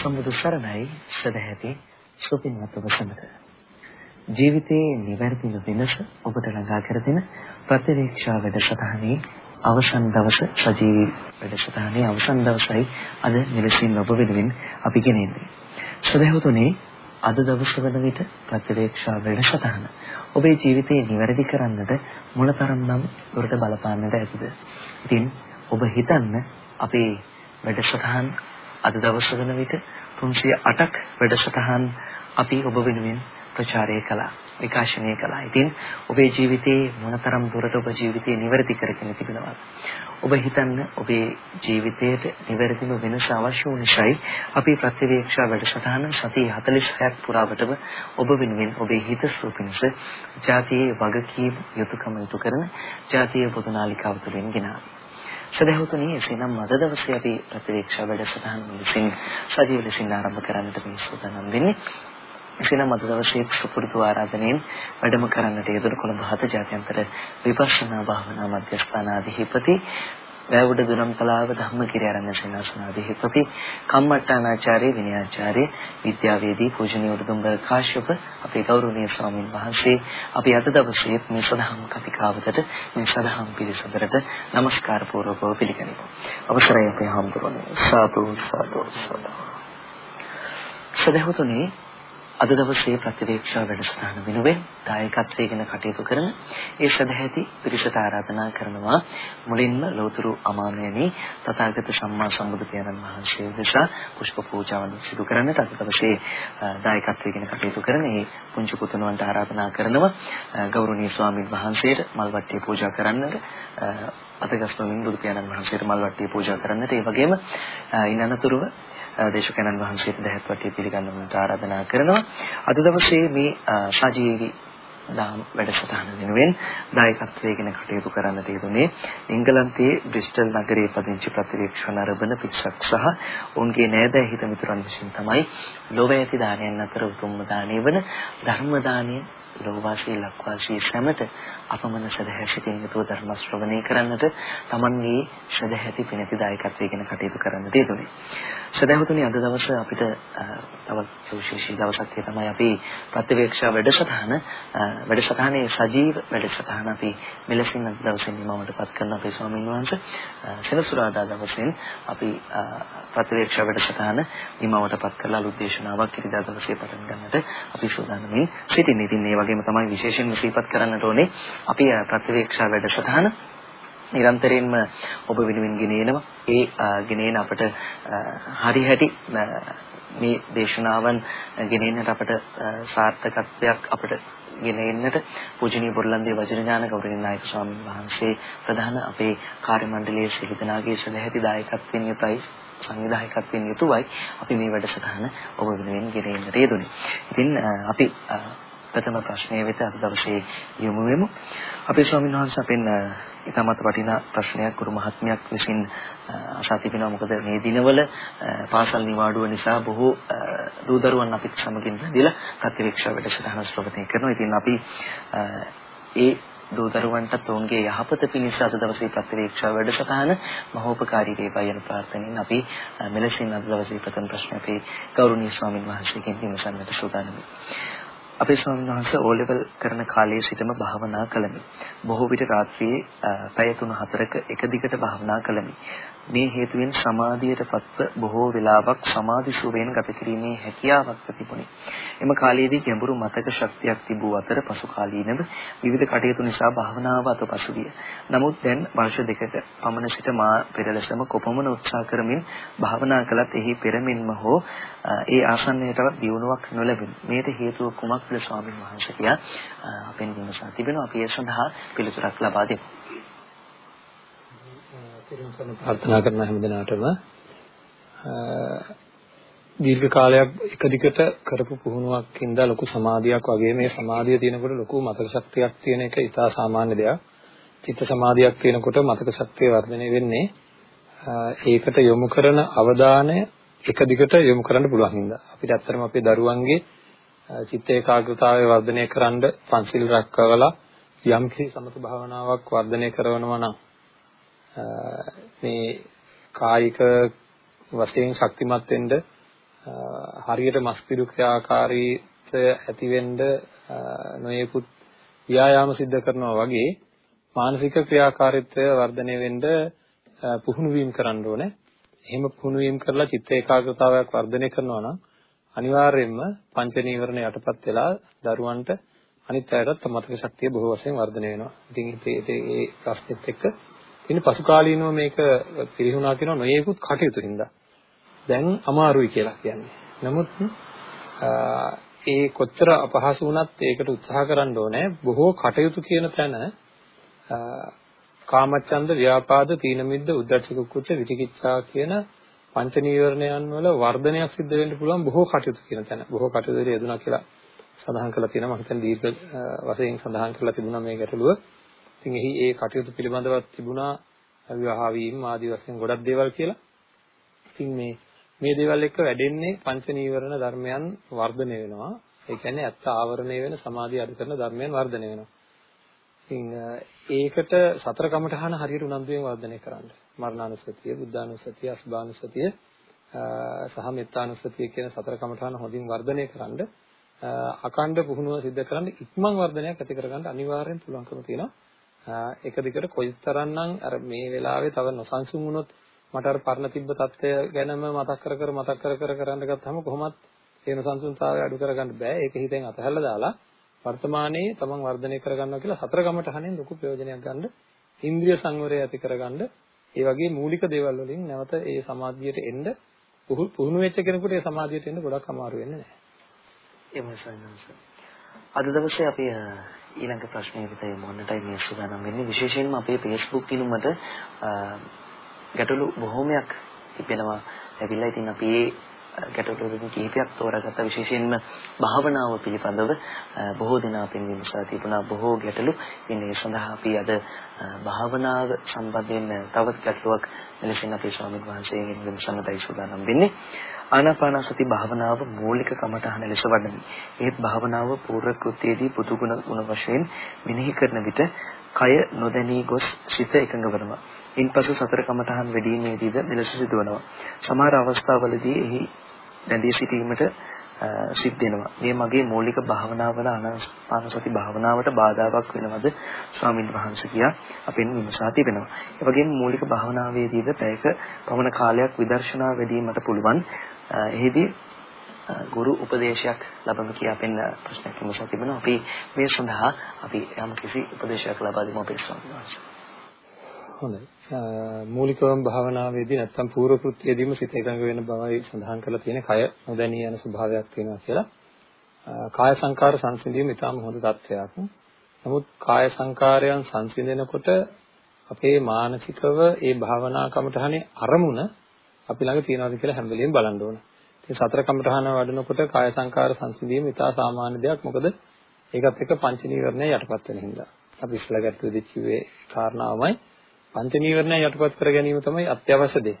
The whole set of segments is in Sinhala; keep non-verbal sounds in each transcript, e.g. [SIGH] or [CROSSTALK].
සම්මා සම්බුදු සරණයි සදැහැති සුපින්වත් ඔබ සමග ජීවිතයේ නිවැරදිම වෙනස ඔබට ළඟා කර දෙන ප්‍රතිවීක්ෂා වැඩසටහනේ අවසන් දවස සජීවී වැඩසටහනේ අවසන් දවසයි අද මෙලෙසින් ඔබ වෙනුවෙන් අපි ගෙනෙන්නේ. සදහවතුනේ අද දවස වන විට ප්‍රතිවීක්ෂා වැඩසටහන ඔබේ ජීවිතේ නිවැරදි කරන්නට මොනතරම්නම් දුරට බලපාන්නට ඇතිද? ඉතින් ඔබ හිතන්න අපේ වැඩසටහන් අද දවස වන විට 308ක් වැඩසටහන් අපි ඔබ වෙනුවෙන් ප්‍රචාරය කළා විකාශනය කළා. ඉතින් ඔබේ ජීවිතේ මොනතරම් දුරට ඔබ ජීවිතේ නිවැරදි කරගෙන තිබෙනවද? ඔබ හිතන්න ඔබේ ජීවිතයට නිවැරදිම වෙනස අවශ්‍ය වූ නිසායි අපි ප්‍රතිවේක්ෂා වැඩසටහන සති 46ක් පුරාවටම ඔබ වෙනුවෙන් ඔබේ හිත සුවපිනස ජාතියේ වගකීම් යුතුයකම යුතු කරන ජාතිය පොදු නාලිකාව තුළින් ගෙනාවා. සදහවතුනි එසේනම් අද දවසේ අපි ප්‍රතිවේක්ෂා වැඩසටහන විසින් සජීව ලෙසින් ආරම්භ කරන්නට මේ සූදානම් වෙන්නේ. එසේනම් අද දවසේ සුපුරුදු ආරාධනෙන් වැඩම කරන්නට යෙදුණු කොළඹ හත ජාත්‍යන්තර විපස්සනා භාවනා මධ්‍යස්ථානාධිපති වැවුඩ දුරම්තලාව ධම්මකිරිය ආරණ්‍ය සේනාසනාධිපති කම්මට්ටානාචාර්ය විනයාචාර්ය විද්‍යාවේදී පූජනීය උඩුම්බර කාශ්‍යප අපේ ගෞරවනීය ස්වාමින් වහන්සේ අපි අද දවසේ මේ සදහම් කතිකාවතට මේ සදහම් පිළිසඳරට নমස්කාර පූර්වකව පිළිගනිමු. අවසරයි අපේ හම්බුනේ සාදු සාදු සාදු. සදහතුනේ අද දවසේ ප්‍රතිවේක්ෂා වැඩසටහන වෙනුවෙන් දායකත්වයෙන් කටයුතු කරන ඒ සදැහැති පිරිසට ආරාධනා කරනවා මුලින්ම ලෝතුරු අමාමයනි තථාගත සම්මා සම්බුදු පියාණන් වහන්සේ උදෙසා පුෂ්ප පූජාවන් සිදු කරන්නට අද දවසේ දායකත්වයෙන් කටයුතු කරන ඒ පුංචි පුතුණවන්ට ආරාධනා කරනවා. ගෞරවනීය ස්වාමින් වහන්සේට මල් වට්ටිය පූජා කරන්නට අතගස්මින් බුදු පියාණන් වහන්සේට මල් වට්ටිය පූජා කරන්නට ඒ වගේම ඉන් අනතුරුව දේශකයන්න් වහන්සේට දැහැත් වටිය පිළිගන්නවට ආරාධනා කරනවා. අද දවසේ මේ සජීවී දාම් වැඩසටහන වෙනුවෙන් දායකත්වයෙන් කටයුතු කරන්න තියුනේ එංගලන්තයේ බ්‍රිස්ටල් නගරයේ පදිංචි ප්‍රතිවීක්ෂණ අරබන පිටසක් සහ ඔවුන්ගේ නෑදෑ හිත මිතුරන් විසින් තමයි ලෝභ ඇති දානයන් අතර උතුම්ම දානය වන ධර්ම දානය ලෝවාසී ලක්වාසී සැමට අපමණ සදහැසිතින් යුතුව ධර්ම ශ්‍රවණය කරන්නට Tamanගේ සදහැති පිණති දායකත්වයෙන් කටයුතු කරන්න දෙතුනේ. සදහතුනි අද දවස අපිට තවත් සුවිශේෂී දවසක් තමයි අපි ප්‍රතිවේක්ෂා වැඩසටහන වැඩසටහනේ සජීව වැඩසටහන අපි මෙලෙසින් අද දවසේ නිමවටපත් කරන අපේ ස්වාමීන් වහන්සේ සෙනසුරාදා දවසෙන් අපි ප්‍රතිවේක්ෂා වැඩසටහන නිමවටපත් කරලා අලුත් දේශනාවක් ඉරිදා දවසේ පටන් ගන්නට අපි සූදානම්ින් සිටින්නේ. ඉතින් මේ වගේම තමයි විශේෂයෙන්ම සිහිපත් කරන්නට ඕනේ අපි ප්‍රතිවේක්ෂා වැඩසටහන නිරන්තරයෙන්ම ඔබ වෙනුවෙන් ගෙනෙනවා. ඒ ගෙනෙන අපට හරි හැටි මේ දේශනාවන් ගෙනෙන්නට අපට සාර්ථකත්වයක් අපට ගෙන එන්නට පූජනීය බොරලන්දේ වජිරඥාන ගෞරවනීය නායක ස්වාමීන් වහන්සේ ප්‍රධාන අපේ කාර්ය මණ්ඩලයේ සියලු දෙනාගේ සදැහැති දායකත්වයෙන් යුතුයි සංවිධායකත්වයෙන් යුතුවයි අපි මේ වැඩසටහන ඔබ වෙනුවෙන් ගෙන එන්නට යෙදුනේ. ඉතින් අපි ප්‍රථම ප්‍රශ්නය වෙත අද දවසේ යොමු වෙමු. අපේ ස්වාමීන් වහන්සේ අපෙන් ඉතාමත් වටිනා ප්‍රශ්නයක් ගුරු මහත්මයක් විසින් අසා තිබෙනවා. මොකද මේ දිනවල පාසල් නිවාඩුව නිසා බොහෝ දූ දරුවන් අපිත් සමගින් රැඳිලා ප්‍රතිවීක්ෂා වැඩසටහන ශ්‍රවණය කරනවා. ඉතින් අපි ඒ දූ දරුවන්ට ඔවුන්ගේ යහපත පිණිස අද දවසේ ප්‍රතිවීක්ෂා වැඩසටහන මහෝපකාරී වේවා යන ප්‍රාර්ථනාවෙන් අපි මෙලෙසින් අද දවසේ ප්‍රථම ප්‍රශ්න අපේ ගෞරවනීය ස්වාමින් වහන්සේගෙන් විමසන්නට සූදානම් වෙනවා. අපේ ස්වාමීන් වහන්සේ ඕ ලෙවල් කරන කාලයේ සිටම භාවනා කළමි. බොහෝ විට රාත්‍රියේ පැය 3-4ක එක දිගට භාවනා කළමි. මේ හේතුවෙන් සමාධියට පත්ව බොහෝ වෙලාවක් සමාධි සුවයෙන් ගත කිරීමේ හැකියාවක් තිබුණි. එම කාලයේදී ගැඹුරු මතක ශක්තියක් තිබූ අතර පසු කාලීනව විවිධ කටයුතු නිසා භාවනාව අතපසු විය. නමුත් දැන් වර්ෂ දෙකක පමණ සිට මා පෙරලසම කොපමණ උත්සාහ කරමින් භාවනා කළත් එහි පෙරමින්ම හෝ ඒ ආසන්නයටවත් දියුණුවක් නොලැබුණි. මේට හේතුව කුමක්ද ස්වාමීන් වහන්සේ කියා අපෙන් විමසා තිබෙනවා. අපි ඒ සඳහා පිළිතුරක් ලබා දෙමු. ප්‍රාර්ථනා කරන හැම දිනකටම දීර්ඝ කාලයක් එක දිගට කරපු පුහුණුවක් ඉඳලා ලොකු සමාධියක් වගේ මේ සමාධිය තියෙනකොට ලොකු මතක ශක්තියක් තියෙන එක ඉතා සාමාන්‍ය දෙයක්. චිත්ත සමාධියක් තියෙනකොට මතක ශක්තිය වර්ධනය වෙන්නේ ඒකට යොමු කරන අවධානය එක දිගට යොමු කරන්න පුළුවන් හින්දා. අපිට ඇත්තටම අපේ දරුවන්ගේ චිත්ත ඒකාග්‍රතාවය වර්ධනය කරන්න පන්සිල් රැකවලා යම් කිසි සමත භාවනාවක් වර්ධනය කරනවා නම් මේ කායික වශයෙන් ශක්තිමත් වෙන්න හරියට මස්පිඩු ක්‍රියාකාරීත්වය ඇති වෙන්න නොයෙකුත් ව්‍යායාම සිද්ධ කරනවා වගේ මානසික ක්‍රියාකාරීත්වය වර්ධනය වෙන්න පුහුණු වීම කරන්න ඕනේ. එහෙම පුහුණු වීම කරලා චිත්ත ඒකාග්‍රතාවයක් වර්ධනය කරනවා නම් අනිවාර්යයෙන්ම පංච නීවරණ යටපත් වෙලා දරුවන්ට අනිත් අයටත් මතක ශක්තිය බොහෝ වශයෙන් වර්ධනය වෙනවා. ඉතින් ඒ ප්‍රශ්නෙත් එක්ක ඉතින් පසු කාලීනව මේක පිළිහුණා කියන නොයේකුත් කටයුතු හින්දා දැන් අමාරුයි කියලා කියන්නේ. නමුත් ඒ කොච්චර අපහසු වුණත් ඒකට උත්සාහ කරන්න ඕනේ බොහෝ කටයුතු කියන තැන කාමච්ඡන්ද ව්‍යාපාද තීන මිද්ද උද්ධච්ච කුච්ච විචිකිච්ඡා කියන පංච නීවරණයන් වල වර්ධනයක් සිද්ධ වෙන්න පුළුවන් බොහෝ කටයුතු කියන තැන බොහෝ කටයුතු යෙදුණා කියලා සඳහන් කරලා තියෙනවා මම හිතන්නේ දීර්ඝ වශයෙන් සඳහන් කරලා තිබුණා මේ ගැටලුව. ඉතින් එහි ඒ කටයුතු පිළිබඳව තිබුණා විවාහ වීම ආදී වශයෙන් ගොඩක් දේවල් කියලා. ඉතින් මේ මේ දේවල් එක්ක වැඩෙන්නේ පංච නීවරණ ධර්මයන් වර්ධනය වෙනවා. ඒ කියන්නේ ඇත්ත ආවරණය වෙන සමාධිය අධි කරන ධර්මයන් වර්ධනය වෙනවා. ඉතින් ඒකට සතර කමඨහන හරියට උනන්දුවෙන් වර්ධනය කරන්න. මරණානුස්සතිය, බුද්ධානුස්සතිය, අසුභානුස්සතිය සහ මෙත්තානුස්සතිය කියන සතර කමඨහන හොඳින් වර්ධනය කරන්න අකණ්ඩ පුහුණුව සිද්ධ කරන්න ඉක්මන් වර්ධනයක් ඇති කරගන්න අනිවාර්යෙන් පුළුවන්කම තියෙනවා. එක දිගට කොයිතරම්නම් අර මේ වෙලාවේ තව නොසන්සුන් වුණොත් මට අර පරණ තිබ්බ தත්ත්වය ගැනම මතක් කර කර මතක් කර කර කරන්න ගත්තාම කොහොමත් ඒ නොසන්සුන්තාවය අඩු කරගන්න බෑ. ඒක හිතෙන් අතහැරලා දාලා වර්තමානයේ තමන් වර්ධනය කරගන්නවා කියලා සතර ගමටහනෙන් ලොකු ප්‍රයෝජනයක් ගන්න ඉන්ද්‍රිය සංවරය ඇති කරගන්න ඒ වගේ මූලික දේවල් වලින් නැවත ඒ සමාධියට එන්න පුහුණු වෙච්ච කෙනෙකුට ඒ සමාධියට එන්න ගොඩක් අමාරු වෙන්නේ නැහැ. එහෙමයි සයන්ස්. අද දවසේ අපි ඊළඟ ප්‍රශ්නය විතර මොනටයි මේ සූදානම් වෙන්නේ විශේෂයෙන්ම අපේ Facebook ගිණුමට ගැටලු බොහෝමයක් තිබෙනවා ඇවිල්ලා ඉතින් අපි ඒ ගැටලු වලින් කිහිපයක් තෝරාගත්ත විශේෂයෙන්ම භාවනාව පිළිබඳව බොහෝ දෙනා අපෙන් විමසා තිබුණා බොහෝ ගැටලු. ඉතින් ඒ සඳහා අපි අද භාවනාව සම්බන්ධයෙන් තවත් ගැටලුවක් මෙලෙසින් අපේ ස්වාමීන් වහන්සේගෙන් විමසන්නටයි සූදානම් වෙන්නේ. ආනාපානසති භාවනාව මූලික කමඨහන ලෙස වඩමි. ඒත් භාවනාව පූර්ව කෘත්‍යයේදී පුදුගුණ ගුණ වශයෙන් මෙනෙහි කරන විට කය නොදැනී ගොස් සිත එකඟ වෙනවා. ඉන්පසු සතර කමඨහන් වැඩිීමේදීද මෙලෙස සිදුවනවා. සමහර අවස්ථාවලදී එහි බැඳී සිටීමට සිද්ධ වෙනවා. මේ මගේ මූලික භාවනාවල ආනාපානසති භාවනාවට බාධාවක් වෙනවද ස්වාමීන් වහන්සේ කියා අපෙන් විමසා තිබෙනවා. ඒ වගේම මූලික භාවනාවේදීද පැයක පමණ කාලයක් විදර්ශනා වැඩිවීමට පුළුවන්. එහිදී ගුරු උපදේශයක් ලබමු කියා අපෙන් ප්‍රශ්නයක් විමසා තිබෙනවා. අපි මේ සඳහා අපි යම් කිසි උපදේශයක් ලබා දෙමු අපේ ස්වාමීන් වහන්සේ. හොඳයි. මූලිකවම භාවනාවේදී නැත්තම් පූර්ව කෘත්‍යයේදීම සිත එකඟ වෙන බවයි සඳහන් කරලා තියෙන කය නොදැනී යන ස්වභාවයක් තියෙනවා කියලා. කාය සංකාර සංසිඳීම ඉතාම හොඳ තත්ත්වයක්. නමුත් කාය සංකාරයන් සංසිඳනකොට අපේ මානසිකව ඒ භාවනා කමටහනේ අරමුණ අපි ළඟ තියනවාද කියලා හැම වෙලෙම බලන්න ඕන. ඉතින් සතර කමටහන වඩනකොට කාය සංකාර සංසිඳීම ඉතා සාමාන්‍ය දෙයක්. මොකද ඒකත් එක්ක පංච නීවරණය යටපත් වෙන හින්දා. අපි ඉස්සලා ගැටුවේදී කිව්වේ කාරණාවමයි පංච නීවරණය යටපත් කර ගැනීම තමයි අත්‍යවශ්‍ය දේ.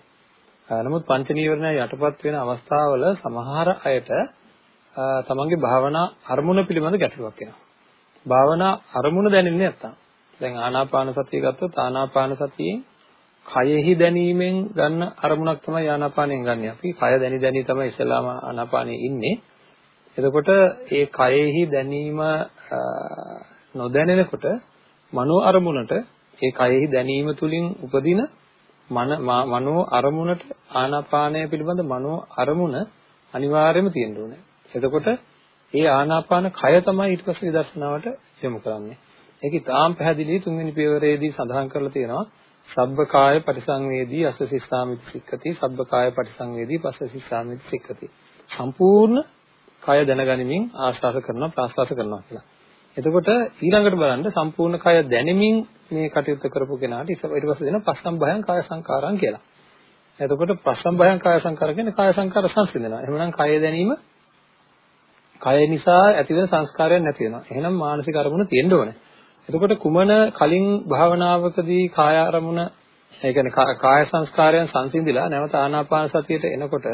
නමුත් පංච නීවරණය යටපත් වෙන අවස්ථාවල සමහර අයට තමන්ගේ භාවනා අරමුණ පිළිබඳ ගැටලුවක් එනවා. භාවනා අරමුණ දැනෙන්නේ නැත්තම්. දැන් ආනාපාන සතිය ගත්තොත් ආනාපාන සතියෙන් කයෙහි දැනීමෙන් ගන්න අරමුණක් තමයි ආනාපානයෙන් ගන්න. අපි කය දැනි දැනි තමයි ඉස්සලාම ආනාපානයේ ඉන්නේ. එතකොට ඒ කයෙහි දැනීම නොදැනෙනකොට මනෝ අරමුණට ඒ කයෙහි දැනීම තුලින් උපදින මනෝ අරමුණට ආනාපානය පිළිබඳ මනෝ අරමුණ අනිවාර්යයෙන්ම තියෙන්න ඕනේ. එතකොට ඒ ආනාපාන කය තමයි ඊට පස්සේ විදර්ශනාවට යොමු කරන්නේ. ඒක ඉතාම පැහැදිලි තුන්වෙනි පියවරේදී සඳහන් කරලා තියෙනවා. සබ්බකාය පරිසංවේදී අස්ස සිස්සාමිති සික්කති සබ්බකාය පරිසංවේදී පස්ස සිස්සාමිති සික්කති. සම්පූර්ණ කය දැනගනිමින් ආස්වාද කරනවා ප්‍රාස්වාද කරනවා කියලා. එතකොට ඊළඟට බලන්න සම්පූර්ණ කය දැනෙමින් මේ කටයුත්ත කරපු කෙනාට ඊට පස්සේ දෙන පස්සම් භයං කාය සංකාරං කියලා. එතකොට පස්සම් භයං කාය සංකාර කියන්නේ කාය සංකාර සංසිඳනවා. එහෙනම් කය දැනීම කය නිසා ඇතිවෙන සංස්කාරයක් නැති වෙනවා. එහෙනම් මානසික අරමුණ තියෙන්න ඕනේ. එතකොට කුමන කලින් භාවනාවකදී කාය අරමුණ ඒ කියන්නේ කාය සංස්කාරයන් සංසිඳිලා නැවත ආනාපාන සතියට එනකොට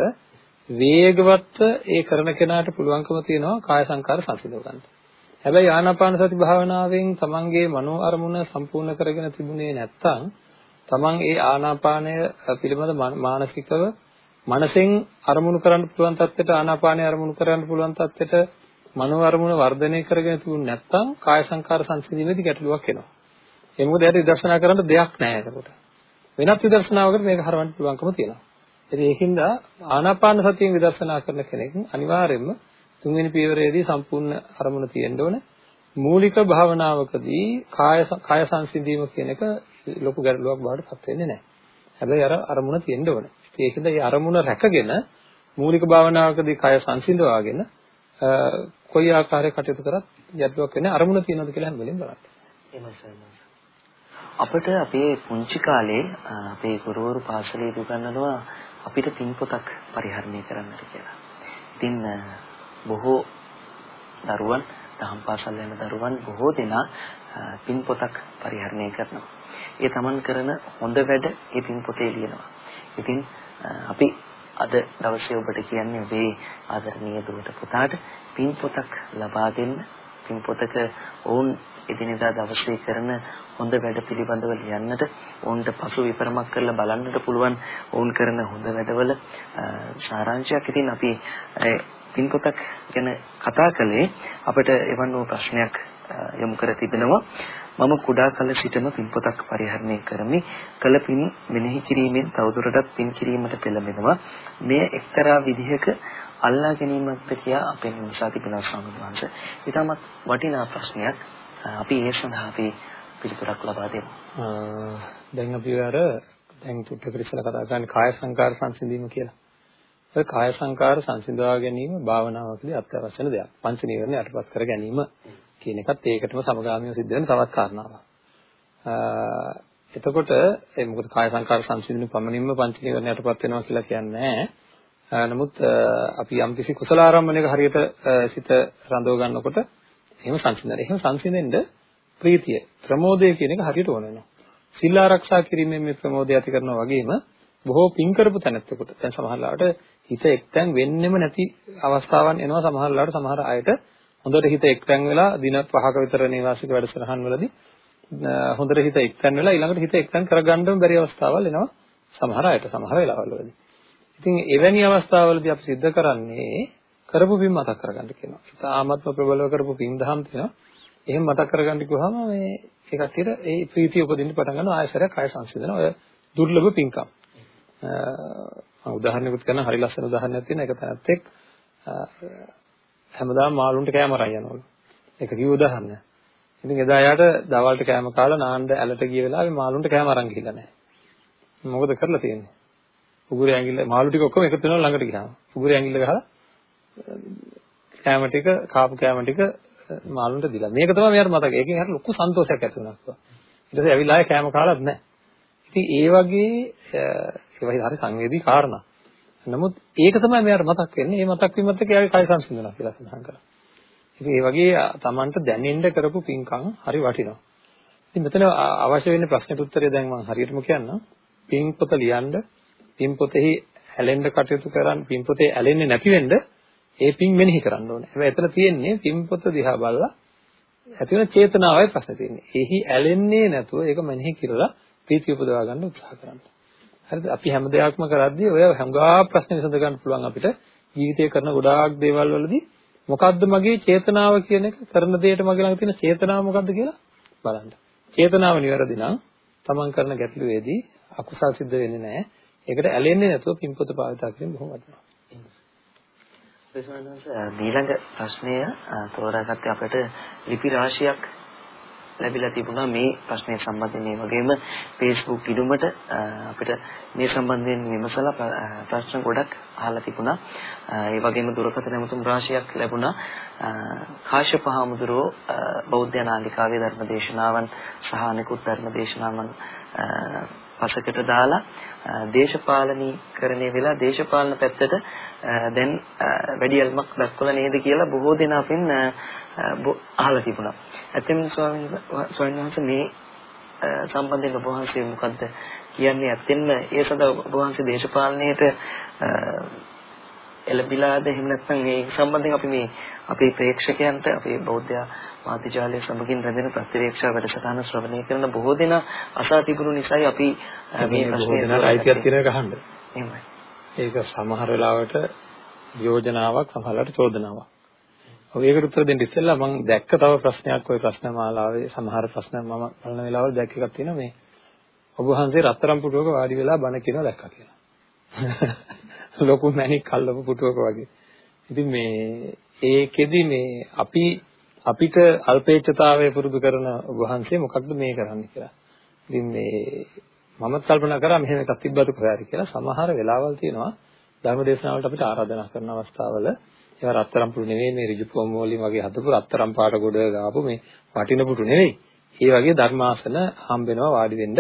වේගවත් ඒ කරන කෙනාට පුළුවන්කම තියෙනවා කාය සංකාර සංසිඳව ගන්න. හැබැයි ආනාපාන සති භාවනාවෙන් තමන්ගේ මනෝ අරමුණ සම්පූර්ණ කරගෙන තිබුණේ නැත්නම් තමන් ඒ ආනාපානය පිළිබඳ මානසිකව මනසෙන් අරමුණු කරන්න පුළුවන් තත්ත්වයට ආනාපානය අරමුණු කරන්න පුළුවන් තත්ත්වයට මනෝ අරමුණ වර්ධනය කරගෙන තිබුණ නැත්නම් කාය සංකාර සංසිඳීමේදී ගැටලුවක් එනවා. ඒ මොකද එයාට විදර්ශනා කරන්න දෙයක් නැහැ ඒකට. වෙනත් විදර්ශනාවකට මේක හරවන්න පුළුවන්කම තියෙනවා. ඉතින් ඒකින්ද ආනාපාන සතියෙන් විදර්ශනා කරන කෙනෙක් අනිවාර්යයෙන්ම තුන්වෙනි පියවරේදී සම්පූර්ණ අරමුණ තියෙන්න ඕන. මූලික භාවනාවකදී කාය කාය සංසිඳීම කියන එක ලොකු ගැටලුවක් බවට පත් වෙන්නේ නැහැ. හැබැයි අර අරමුණ තියෙන්න ඕන. ඒකෙන්ද මේ අරමුණ රැකගෙන මූලික භාවනාවකදී කාය සංසිඳවාගෙන කොයි ආකාරයක කටයුතු කරත් ගැටලුවක් වෙන්නේ අරමුණ තියෙනවද කියලා හැම වෙලෙම බලන්න. එහෙමයි අපිට අපේ පුංචි කාලේ අපේ ගුරුවරු පාසලේ උගන්වනවා අපිට පින් පොතක් පරිහරණය කරන්නට කියලා. ඉතින් බොහෝ දරුවන් දහම් පාසල් යන දරුවන් බොහෝ දෙනා පින් පොතක් පරිහරණය කරනවා. ඒ තමන් කරන හොඳ වැඩ ඒ පින් පොතේ ලියනවා. ඉතින් අපි අද දවසේ ඔබට කියන්නේ ඔබේ ආදරණීය දුවට පුතාට පින් පොතක් ලබා දෙන්න. පින් පොතක ඔවුන් එදිනෙදා දවසේ කරන හොඳ වැඩ පිළිබඳව ලියන්නට ඔවුන්ට පසු විපරමක් කරලා බලන්නට පුළුවන් ඔවුන් කරන හොඳ වැඩවල සාරාංශයක්. ඉතින් අපි පින් පොතක් ගැන කතා කළේ අපිට එවන් වූ ප්‍රශ්නයක් යොමු කර තිබෙනවා මම කුඩා කල සිටම පින්පොතක් පරිහරණය කරමි. කල පින් මෙනෙහි කිරීමෙන් තවදුරටත් පින් කිරීමට පෙළඹෙනවා. මෙය එක්තරා විදිහක අල්ලා ගැනීමක්ද කියා අපෙන් විමසා තිබෙනවා ස්වාමීන් වහන්සේ. ඊටමත් වටිනා ප්‍රශ්නයක්. අපි ඒ සඳහා අපි පිළිතුරක් ලබා දෙමු. දැන් අපි අර දැන් තුට්ටකට ඉස්සලා කතා කරන්නේ කාය සංකාර සංසිඳීම කියලා. ඒ කාය සංකාර සංසිඳවා ගැනීම භාවනාවකදී අත්‍යවශ්‍ය දෙයක්. පංච නීවරණ යටපත් කර ගැනීම කියන එකත් ඒකටම සමගාමීව සිද්ධ වෙන තවත් කාරණාවක්. එතකොට ඒ මොකද කාය සංකාර සංසිඳන පමණින්ම පංච නීවරණ යටපත් වෙනවා කියලා කියන්නේ නැහැ. නමුත් අපි යම් කිසි කුසල ආරම්භණයක හරියට සිත රඳව ගන්නකොට එහෙම සංසිඳන. එහෙම සංසිඳෙන්න ප්‍රීතිය, ප්‍රමෝදය කියන එක හරියට ඕන වෙනවා. සිල් ආරක්ෂා කිරීමෙන් මේ ප්‍රමෝදය ඇති කරනවා වගේම බොහෝ පින් කරපු තැනැත්තෙකුට දැන් සමහර ලාවට හිත එක්තැන් වෙන්නෙම නැති අවස්ථාවන් එනවා සමහර ලාවට සමහර අයට හොඳට හිත එක්තැන් වෙලා දින 5ක විතර නේවාසික වැඩසටහන් වලදී හොඳට හිත එක්තැන් වෙලා ඊළඟට හිත එක්තැන් කරගන්නම බැරි අවස්ථාවල් එනවා සමහර අයට සමහර වෙලාවල් වලදී. ඉතින් එවැනි අවස්ථාවලදී අපි සිද්ධ කරන්නේ කරපු පින් මතක් කරගන්න කියනවා. ඉතාමත්ම ප්‍රබලව කරපු පින් දහම් තියෙනවා. එහෙම මතක් කරගන්න කිව්වහම මේ ඒ කට්ටියට ඒ ප්‍රීතිය උපදින්න පටන් ගන්නවා ආයසරයක් ආය සංසිඳන ඔය දුර්ලභ පින්කම්. මම උදාහරණයකට කරන හරි ලස්සන උදාහරණයක් තියෙන එක තැනත් එක් හැමදාම මාළුන්ට කෑම අරන් යනවලු. ඒක කිව්ව උදාහරණයක්. ඉතින් එදා යාට දවල්ට කෑම කාලා නාන්න ඇලට ගිය වෙලාවේ මාළුන්ට කෑම අරන් ගිහිල්ලා නැහැ. මොකද කරලා තියෙන්නේ? උගුරේ ඇඟිල්ල මාළු ටික ඔක්කොම එකතු වෙනවා ළඟට ගියාම. උගුරේ ඇඟිල්ල ගහලා කෑම ටික කාපු කෑම ටික මාළුන්ට දීලා. මේක තමයි මෙයාට මතක. ඒකෙන් හරි ලොකු සන්තෝෂයක් ඇති වුණා. ඊට පස්සේ ඇවිල්ලා ආයේ කෑම කාලත් නැහැ. ඉතින් ඒ වගේ ඒවා හරි සංවේදී කාරණා. නමුත් ඒක තමයි මෙයාට මතක් වෙන්නේ. මේ මතක් වීමත් එක්ක එයාගේ කය සංසිඳනවා කියලා සඳහන් කරා. ඉතින් ඒ වගේ Tamanට දැනෙන්න කරපු පින්කම් හරි වටිනවා. ඉතින් මෙතන අවශ්‍ය වෙන්නේ ප්‍රශ්නෙට උත්තරය දැන් මම හරියටම කියන්නම්. පින් පොත ලියන්න, පින් පොතෙහි ඇලෙන්න කටයුතු කරන්න, පින් පොතේ ඇලෙන්නේ නැති වෙන්න ඒ පින් මෙනෙහි කරන්න ඕනේ. හැබැයි එතන තියෙන්නේ පින් පොත දිහා බලලා ඇති වෙන චේතනාවයි ප්‍රශ්නේ තියෙන්නේ. එහි ඇලෙන්නේ නැතුව ඒක මෙනෙහි කරලා ප්‍රීතිය උපදවා ගන්න උත්සාහ කරන්න. හරිද? අපි හැම දෙයක්ම කරද්දී ඔය හංගා ප්‍රශ්න විසඳ ගන්න පුළුවන් අපිට ජීවිතේ කරන ගොඩාක් දේවල් වලදී මොකද්ද මගේ චේතනාව කියන එක කරන දෙයට මගේ ළඟ තියෙන චේතනාව මොකද්ද කියලා බලන්න. චේතනාව නිවැරදි නම් තමන් කරන ගැටලුවේදී අකුසල් සිද්ධ වෙන්නේ නැහැ. ඒකට ඇලෙන්නේ නැතුව පින්පොත පාවිච්චි කිරීම බොහොම වටිනවා. ඊළඟ ප්‍රශ්නය තෝරාගත්තේ අපිට ලිපි රාශියක් ලැබිලා තිබුණා මේ ප්‍රශ්නය සම්බන්ධයෙන් මේ වගේම Facebook ඉදුමට අපිට මේ සම්බන්ධයෙන් විමසලා ප්‍රශ්න ගොඩක් අහලා තිබුණා. ඒ වගේම දුරකථන ඇමතුම් රාශියක් ලැබුණා. කාශ්‍යප හාමුදුරුවෝ බෞද්ධ නාලිකාවේ ධර්මදේශනාවන් සහ අනෙකුත් ධර්මදේශනාවන් පසකට දාලා දේශපාලනීකරණය වෙලා දේශපාලන පැත්තට දැන් වැඩි යල්මක් දක්වලා නේද කියලා බොහෝ දෙනා අපෙන් අහලා තිබුණා. ඇත්තම ස්වාමීන් වහන්සේ මේ සම්බන්ධයෙන් ඔබ වහන්සේ මොකද්ද කියන්නේ? ඇත්තෙන්ම ඒ සඳහා ඔබ වහන්සේ දේශපාලනයට එළඹිලාද එහෙම නැත්නම් මේ සම්බන්ධයෙන් අපි මේ අපේ ප්‍රේක්ෂකයන්ට අපේ බෞද්ධ මාධ්‍යජාලය සමගින් රැඳෙන ප්‍රතිවේක්ෂා වැඩසටහන ශ්‍රවණය කරන බොහෝ දෙනා අසා තිබුණු නිසායි අපි මේ ප්‍රශ්නේ අයිතියක් තියෙන එක අහන්න. එහෙමයි. ඒක සමහර වෙලාවට යෝජනාවක් සමහරවිට චෝදනාවක්. ඒකට උත්තර දෙන්න ඉස්සෙල්ලා මම දැක්ක තව ප්‍රශ්නයක් ওই ප්‍රශ්න මාලාවේ සමහර ප්‍රශ්න මම බලන වෙලාවල් දැක්ක එකක් තියෙනවා මේ ඔබ වහන්සේ රත්තරන් පුටුවක වාඩි වෙලා බණ කියනවා දැක්කා කියලා. [LAUGHS] ලොකු මැණික් කල්ලපු පුටුවක වගේ. ඉතින් මේ ඒකෙදි මේ අපි අපිට අල්පේච්ඡතාවය පුරුදු කරන ඔබ වහන්සේ මොකක්ද මේ කරන්නේ කියලා. ඉතින් මේ මමත් කල්පනා කරා මෙහෙම එකක් තිබ්බද කොහේ හරි කියලා සමහර වෙලාවල් තියෙනවා ධර්ම දේශනාවලට අපිට ආරාධනා කරන අවස්ථාවල ඒවා රත්තරන් පුරු නෙවෙයි මේ ඍජු පොම් වලින් වගේ හදපු රත්තරන් පාට ගොඩ ගාපු මේ වටින පුරු නෙවෙයි. ඒ වගේ ධර්මාසන හම්බෙනවා වාඩි වෙන්න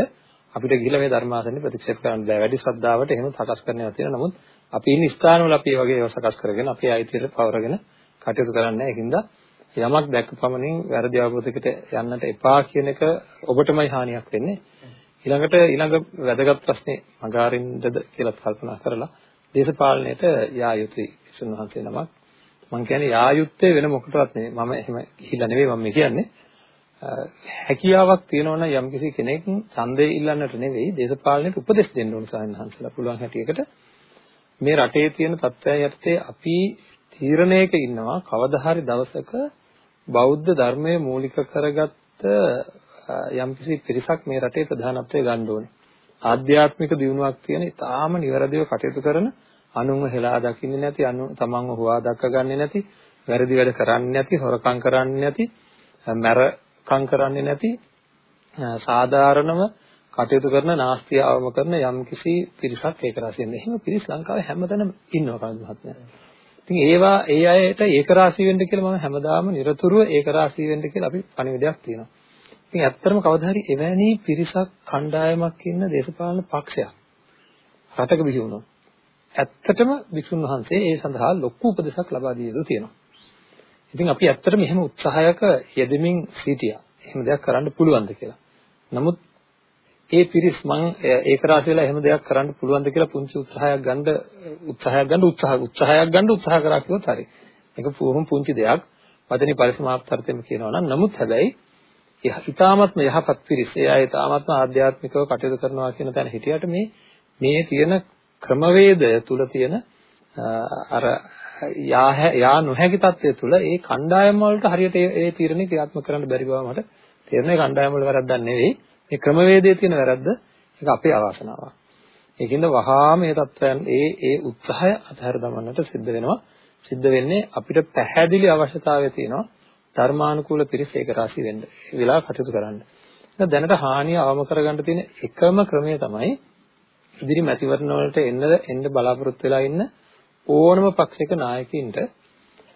අපිට ගිහිල්ලා මේ ධර්මාසනේ ප්‍රතික්ෂේප කරන්න බෑ. වැඩි ශ්‍රද්ධාවට එහෙම සකස් කරනවා තියෙනවා. නමුත් අපි ඉන්න ස්ථානවල අපි මේ වගේ ඒවා සකස් කරගෙන අපේ අයිතියට පවරගෙන කටයුතු කරන්නේ නැහැ. ඒකින්ද යමක් දැක්ක පමණින් වැරදි අවබෝධයකට යන්නට එපා කියන එක ඔබටමයි හානියක් වෙන්නේ. ඊළඟට ඊළඟ වැදගත් ප්‍රශ්නේ මගාරින්දද කියලා කල්පනා කරලා දේශපාලනයට යා යුතුයි විසුණු වහන්සේ නමක්. මම කියන්නේ යා යුත්තේ වෙන මොකටවත් නෙමෙයි. මම එහෙම කිහිල්ලා නෙමෙයි මම කියන්නේ. හැකියාවක් තියෙනවා නම් යම්කිසි කෙනෙක් ඡන්දේ ඉල්ලන්නට නෙවෙයි දේශපාලනයට උපදෙස් දෙන්න ඕන සාහිණහන්සලා පුළුවන් හැටියකට මේ රටේ තියෙන තත්ත්වය යටතේ අපි තීරණයක ඉන්නවා කවදා හරි දවසක බෞද්ධ ධර්මයේ මූලික කරගත්ත යම්කිසි පිරිසක් මේ රටේ ප්‍රධානත්වයේ ගන්න ඕනේ. ආධ්‍යාත්මික දියුණුවක් තියෙන ඉතාම නිවැරදිව කටයුතු කරන අනුන්ව හෙලා දකින්නේ නැති අනු තමන්ව හොවා දක්කගන්නේ නැති වැරදි වැඩ කරන්නේ නැති හොරකම් කරන්නේ නැති මැරකම් කරන්නේ නැති සාධාරණව කටයුතු කරන නාස්තිය අවම කරන යම්කිසි පිරිසක් ඒක රාශියෙන්. එහෙම පිරිස් ලංකාවේ හැමතැනම ඉන්නවා කවුද මහත්මයා. ඉතින් ඒවා ඒ අයට ඒක රාශී වෙන්න කියලා මම හැමදාම නිරතුරුව ඒක රාශී වෙන්න කියලා අපි පණිවිඩයක් තියෙනවා. ඉතින් ඇත්තටම කවදා හරි එවැනි පිරිසක් කණ්ඩායමක් ඉන්න දේශපාලන පක්ෂයක් රටක බිහි වුණොත් ඇත්තටම විසුණු වහන්සේ ඒ සඳහා ලොකු උපදෙසක් ලබා දී යුතු තියෙනවා. ඉතින් අපි ඇත්තටම එහෙම උත්සාහයක යෙදෙමින් සිටියා. එහෙම දෙයක් කරන්න පුළුවන්ද කියලා. නමුත් ඒ පිරිස් මං ඒක රාශි වෙලා එහෙම දෙයක් කරන්න පුළුවන්ද කියලා පුංචි උත්සාහයක් ගන්න උත්සාහයක් ගන්න උත්සාහ උත්සාහයක් ගන්න උත්සාහ කරා කිව්වොත් හරි. ඒක පුහුම් පුංචි දෙයක්. වචනේ පරිසමාප්තාර්ථයෙන් කියනවා නම් නමුත් හැබැයි ඊ타මත්ම යහපත් පිරිස ඒ අය ඊ타මත්ම ආධ්‍යාත්මිකව කටයුතු කරනවා කියන තැන හිටියට මේ මේ තියෙන ක්‍රමවේදය තුල තියෙන අර යා නොහැකි තත්ත්වය තුල ඒ කණ්ඩායම් වලට හරියට ඒ තීරණේ ක්‍රියාත්මක කරන්න බැරි බව මට තේරෙනවා කණ්ඩායම් වල වැරද්දක් නෙවෙයි මේ ක්‍රමවේදයේ තියෙන වැරද්ද ඒක අපේ අවාසනාවක්. ඒකින්ද වහා මේ தත්වයන් ඒ ඒ උත්සාහය අතහැර දමන්නට සිද්ධ වෙනවා. සිද්ධ වෙන්නේ අපිට පැහැදිලි අවශ්‍යතාවය තියෙනවා ධර්මානුකූල පිරිස ඒක රාශි වෙන්න. ඒ වෙලාව කටයුතු කරන්න. දැනට හානිය අවම කරගන්න තියෙන එකම ක්‍රමය තමයි ඉදිරි මැතිවරණ වලට එන්න එන්න බලාපොරොත්තු වෙලා ඉන්න ඕනම පක්ෂයක නායකින්ට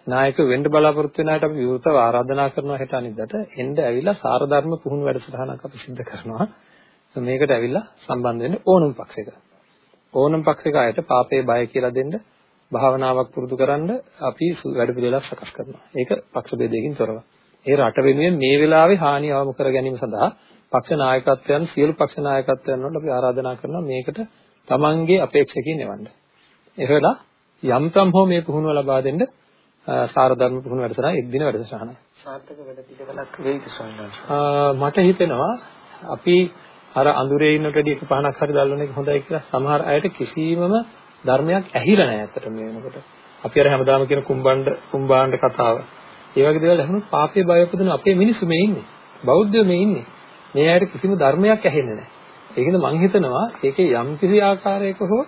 නායක වෙන්න බලාපොරොත්තු වෙන අයට අපි විවෘතව ආරාධනා කරනවා හෙට අනිද්දාට එන්න ඇවිල්ලා සාරධර්ම පුහුණු වැඩසටහනක් අපි සිදු කරනවා. මේකට ඇවිල්ලා සම්බන්ධ වෙන්න ඕනම පක්ෂයක. ඕනම පක්ෂයක අයට පාපේ බය කියලා දෙන්න භාවනාවක් පුරුදු කරන්න අපි වැඩ පිළිවෙලක් සකස් කරනවා. ඒක පක්ෂ ભેදයකින් තොරව. ඒ රට වෙනුවෙන් මේ වෙලාවේ හානිය අවම කර ගැනීම සඳහා පක්ෂ නායකත්වයන් සියලු පක්ෂ නායකත්වයන් වලට අපි ආරාධනා කරනවා මේකට තමන්ගේ අපේක්ෂකකින් එවන්න. එහෙලා යම්තම් හෝ මේ පුහුණුව ලබා දෙන්න සාර ධර්ම පුහුණු වැඩසටහන එක් දින වැඩසටහන. සාර්ථක වැඩ පිළිවෙලක් වෙයිද මට හිතෙනවා අපි අර අඳුරේ ඉන්නට වැඩි එක පහනක් හරි දැල්වන එක හොඳයි කියලා සමහර අයට කිසිමම ධර්මයක් ඇහිලා නැහැ අතට මේ වෙනකොට. අපි අර හැමදාම කියන කුම්බණ්ඩ කුම්බාණ්ඩ කතාව. ඒ වගේ දේවල් අහනොත් පාපේ බය උපදින අපේ මිනිස්සු මේ ඉන්නේ. බෞද්ධයෝ මේ ඉන්නේ. මේ අයට කිසිම ධර්මයක් ඇහෙන්නේ නැහැ. ඒකෙන්ද මම හිතනවා ඒකේ යම් කිසි ආකාරයක හෝ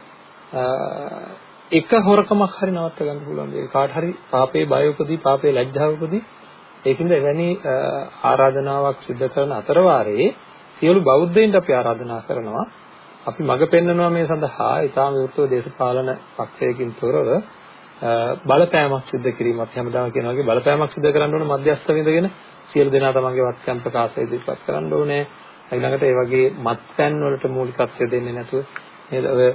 එක හොරකමක් හරි නවත්ත ගන්න පුළුවන්. ඒ කාට හරි පාපේ බය උපදී, පාපේ ලැජ්ජාව උපදී. ඒකින්ද එවැනි ආරාධනාවක් සිදු කරන අතර වාරයේ සියලු බෞද්ධයින්ට අපි ආරාධනා කරනවා අපි මඟ පෙන්වනවා මේ සඳහා ඊටාම විවෘතව දේශපාලන පක්ෂයකින් තොරව බලපෑමක් සිදු කිරීමත් හැමදාම කියන වගේ බලපෑමක් සිදු කරන්න ඕන මධ්‍යස්ථ විඳගෙන සියලු දෙනා තමන්ගේ වත්කම් ප්‍රකාශය ඉදිරිපත් කරන්න ඕනේ ඊළඟට ඒ වගේ මත්පැන් වලට මූලිකත්වය දෙන්නේ නැතුව නේද ඔය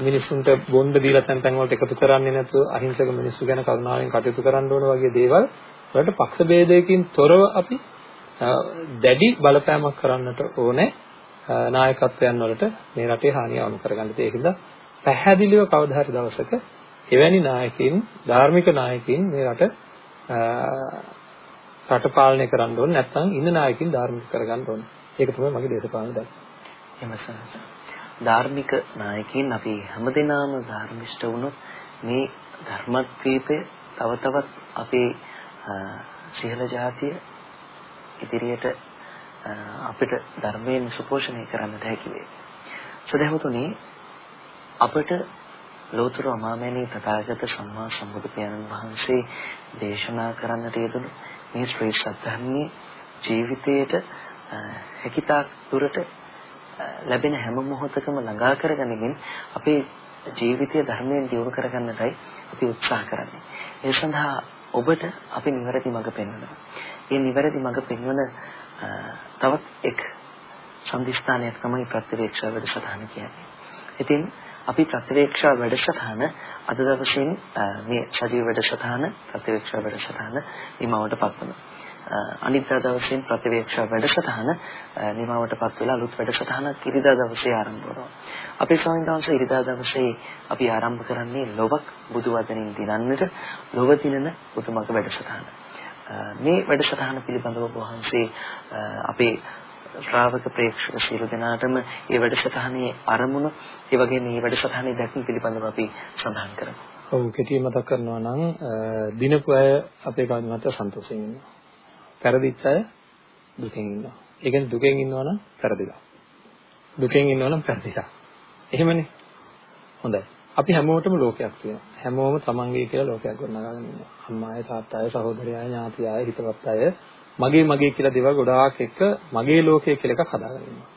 මිනිස්සුන්ට බොණ්ඩ දීලා තැන් තැන් වලට එකතු කරන්නේ නැතුව අහිංසක මිනිස්සු ගැන කරුණාවෙන් කටයුතු කරන්න ඕන වගේ දේවල් වලට පක්ෂ ભેදයකින් තොරව අපි දැඩි බලපෑමක් කරන්නට ඕනේ නායකත්වයන් වලට මේ රටේ හානිය වමු කරගන්න. ඒකද පැහැදිලිව කවදා හරි දවසක එවැනි නායකින් ධාර්මික නායකින් මේ රට රට පාලනය කරන්න ඕනේ නැත්නම් ඉන්න නායකින් ධාර්මික කරගන්න ඕනේ. ඒක තමයි මගේ දේශපාලන දැක්ම. එමසනස. ධාර්මික නායකයින් අපි හැමදෙනාම ධර්මිෂ්ඨ වුණොත් මේ ධර්මද්වීපය තව තවත් අපේ සිහල ජාතිය ඉදිරියට අපිට ධර්මයෙන් සුපෝෂණය කරන්නට හැකි වේ. සදහවතුනි අපට ලෝතර අමාමෑණී තථාගත සම්මා සම්බුදු පියාණන් වහන්සේ දේශනා කරන්නට යෙදුණු මේ ශ්‍රී සත්‍යන්නේ ජීවිතයට හැකිතාක් දුරට ලැබෙන හැම මොහොතකම ළඟා කරගනිමින් අපේ ජීවිතය ධර්මයෙන් දියුණු කරගන්නටයි අපි උත්සාහ කරන්නේ. ඒ සඳහා ඔබට අපි නිවැරදි මඟ පෙන්වනවා. මේ නිවැරදි මඟ පෙන්වන තවත් එක් සම්දිස්ථානයක් තමයි ප්‍රතිවේක්ෂා වැඩසටහන කියන්නේ. ඉතින් අපි ප්‍රතිවේක්ෂා වැඩසටහන අද දවසේ මේ සජීව වැඩසටහන ප්‍රතිවේක්ෂා වැඩසටහන ඊමවට පත්වනවා. අනිද්දා දවසේ ප්‍රතිවේක්ෂා වැඩසටහන නිමවටපත් වෙලා අලුත් වැඩසටහනක් ඉරිදා දවසේ ආරම්භ වෙනවා. අපේ ස්වාමීන් වහන්සේ ඉරිදා දවසේ අපි ආරම්භ කරන්නේ ලොවක් බුදු වදනින් දිනන්නට ලොව දිනන උතුමක වැඩසටහන. මේ වැඩසටහන පිළිබඳව වහන්සේ අපේ ශ්‍රාවක ප්‍රේක්ෂක සියලු දෙනාටම මේ වැඩසටහනේ අරමුණ ඒ වගේම මේ වැඩසටහනේ දැක්ම පිළිබඳව අපි සඳහන් කරමු. ඔව් කෙටි මතක් කරනවා නම් දිනපු අය අපේ කාන්මත සන්තෝෂයෙන් ඉන්නවා. පෙරදිච්ච අය දුකෙන් ඉන්නවා. ඒ කියන්නේ දුකෙන් ඉන්නවා නම් පෙරදිලා. දුකෙන් ඉන්නවා නම් පෙරදිලා. එහෙමනේ. හොඳයි. අපි හැමෝටම ලෝකයක් තියෙනවා. හැමෝම තමන්ගේ කියලා ලෝකයක් ගොඩනගාගෙන ඉන්නවා. අම්මාය, තාත්තාය, සහෝදරයය, ඥාතියය, හිතවත් අය මගේ මගේ කියලා දේවල් ගොඩාක් එක්ක මගේ ලෝකය කියලා එකක් හදාගෙන ඉන්නවා.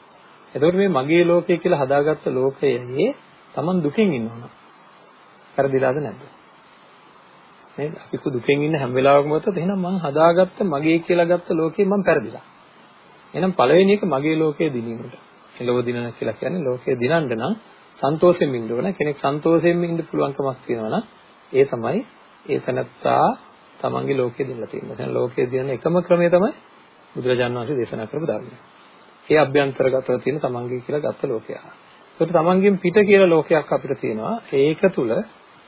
එතකොට මේ මගේ ලෝකය කියලා හදාගත්ත ලෝකයේ තමන් දුකෙන් ඉන්නවා. පෙරදිලාද නැද්ද? නේද? අපි දුකෙන් ඉන්න හැම වෙලාවකම ගත්තොත් එහෙනම් මං හදාගත්ත මගේ කියලා ගත්ත ලෝකේ මං පෙරදිලා. එහෙනම් පළවෙනි එක මගේ ලෝකයේ දිනීමට. එළව දිනන කියලා කියන්නේ ලෝකයේ දිනන්න නම් සන්තෝෂයෙන් ඉන්න ඕන. කෙනෙක් සන්තෝෂයෙන් ඉන්න පුළුවන්කමක් තියෙනවා නම් ඒ තමයි ඒ තනත්තා තමන්ගේ ලෝකයේ දිනලා තියෙනවා. එහෙනම් ලෝකයේ දිනන එකම ක්‍රමය තමයි බුදුරජාණන් වහන්සේ දේශනා කරපු ධර්මය. ඒ අභ්‍යන්තරගතව තියෙන තමන්ගේ කියලා ගත්ත ලෝකයක්. ඒකට තමන්ගෙන් පිට කියලා ලෝකයක් අපිට තියෙනවා. ඒක තුල